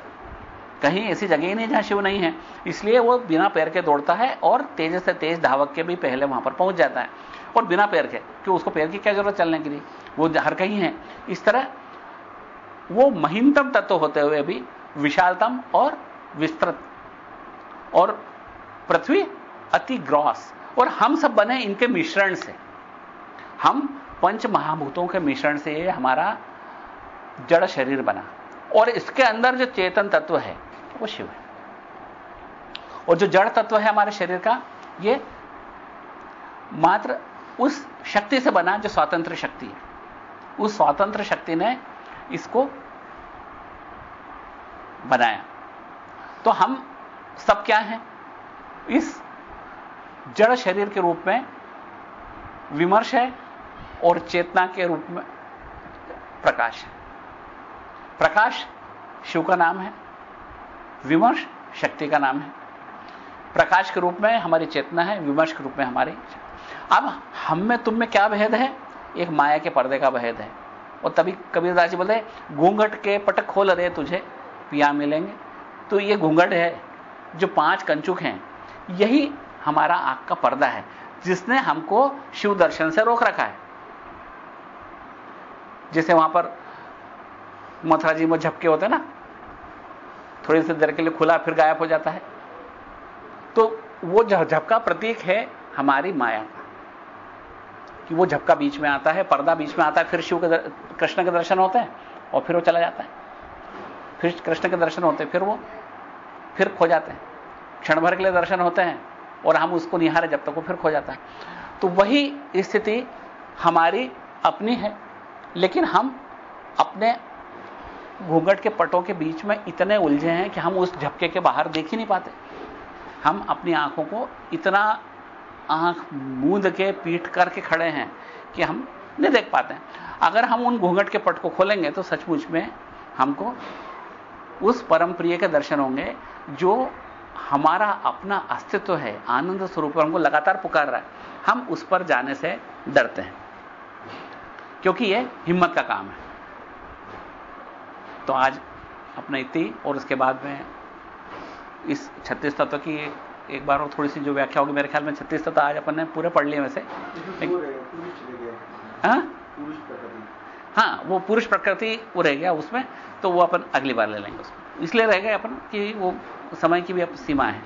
कहीं ऐसी जगह ही नहीं जहाँ शिव नहीं है। इसलिए वो बिना पैर के दौड़ता है और तेज से तेज धावक के भी पहले वहाँ पर पहुँच जाता है। और बिना पैर के, क्यों? उसको पैर की क्या ज़रूरत चलने के लिए? वो हर कहीं है। इस तरह वो महीनतम तत्व होते हुए भी विशालतम और विस्तृत और पृथ्वी अति ग्रॉस। और हम सब बने इनके मिश्रण से। हम पंच महाभूतों के मिश्रण से हमारा जड़ शरीर बना। और इसके अंदर जो चेतन तत्व है वो शिव है। और जो जड़ तत्व है हमारे शरीर का, ये मात्र उस शक्ति से बना जो स्वतंत्र शक्ति है। उस स्वतंत्र शक्ति ने इसको बनाया। तो हम सब क्या हैं? इस जड़ शरीर के रूप में विमर्श है और चेतना के रूप में प्रकाश है। प्रकाश शिव का नाम है। विमर्श शक्ति का नाम है। प्रकाश के रूप में हमारी चेतना है, विमर्श के रूप में हमारी अब हम में, तुम में क्या भेद है? एक माया के पर्दे का भेद है। और तभी कबीरदास जी बोले घूंघट के पटक खोल रहे तुझे पिया मिलेंगे। तो ये घूंघट है, जो पाँच कंचुक हैं, यही हमारा आँख का पर्दा है, जिसने हमको शिव दर्शन से रोक रखा है। जैसे वहाँ पर मथुरा जी में झपके होते ना थोड़ी सी देर के लिए खुला, फिर गायब हो जाता है। तो वो झपका प्रतीक है हमारी माया का। कि वो झपका बीच में आता है, पर्दा बीच में आता है, फिर शिव के कृष्ण के दर्शन होते हैं, और फिर वो चला जाता है। फिर कृष्ण के दर्शन होते हैं, फिर वो, फिर खो जाते हैं। क्षण भर के लिए दर्शन होते हैं, और हम उसको निहारे जब तक वो फिर खो जाता है। तो वही स्थिति हमारी अपनी है, लेकिन हम अपने घूंघट के पटों के बीच में इतने उलझे हैं कि हम उस झपके के बाहर देख ही नहीं पाते। हम अपनी आँखों को इतना आँख मूंद के पीट करके खड़े हैं कि हम नहीं देख पाते अगर हम उन घूंघट के पट को खोलेंगे तो सचमुच में हमको उस परम प्रिय के दर्शन होंगे जो हमारा अपना अस्तित्व है, आनंद स्वरूप हमको लगातार पुकार रहा है। हम उस पर जाने से डरते हैं, क्योंकि यह हिम्मत का काम है। तो आज अपने इतनी और उसके बाद में इस छत्तीस तत्व की एक, एक बार और थोड़ी सी जो व्याख्या होगी मेरे ख्याल में छत्तीस तत्व आज अपन ने पूरे पढ़ लिए वैसे। हाँ? हाँ वो पुरुष प्रकृति वो रह गया उसमें तो वो अपन अगली बार ले लेंगे उसमें। इसलिए रह गए अपन कि वो समय की भी अब सीमा है।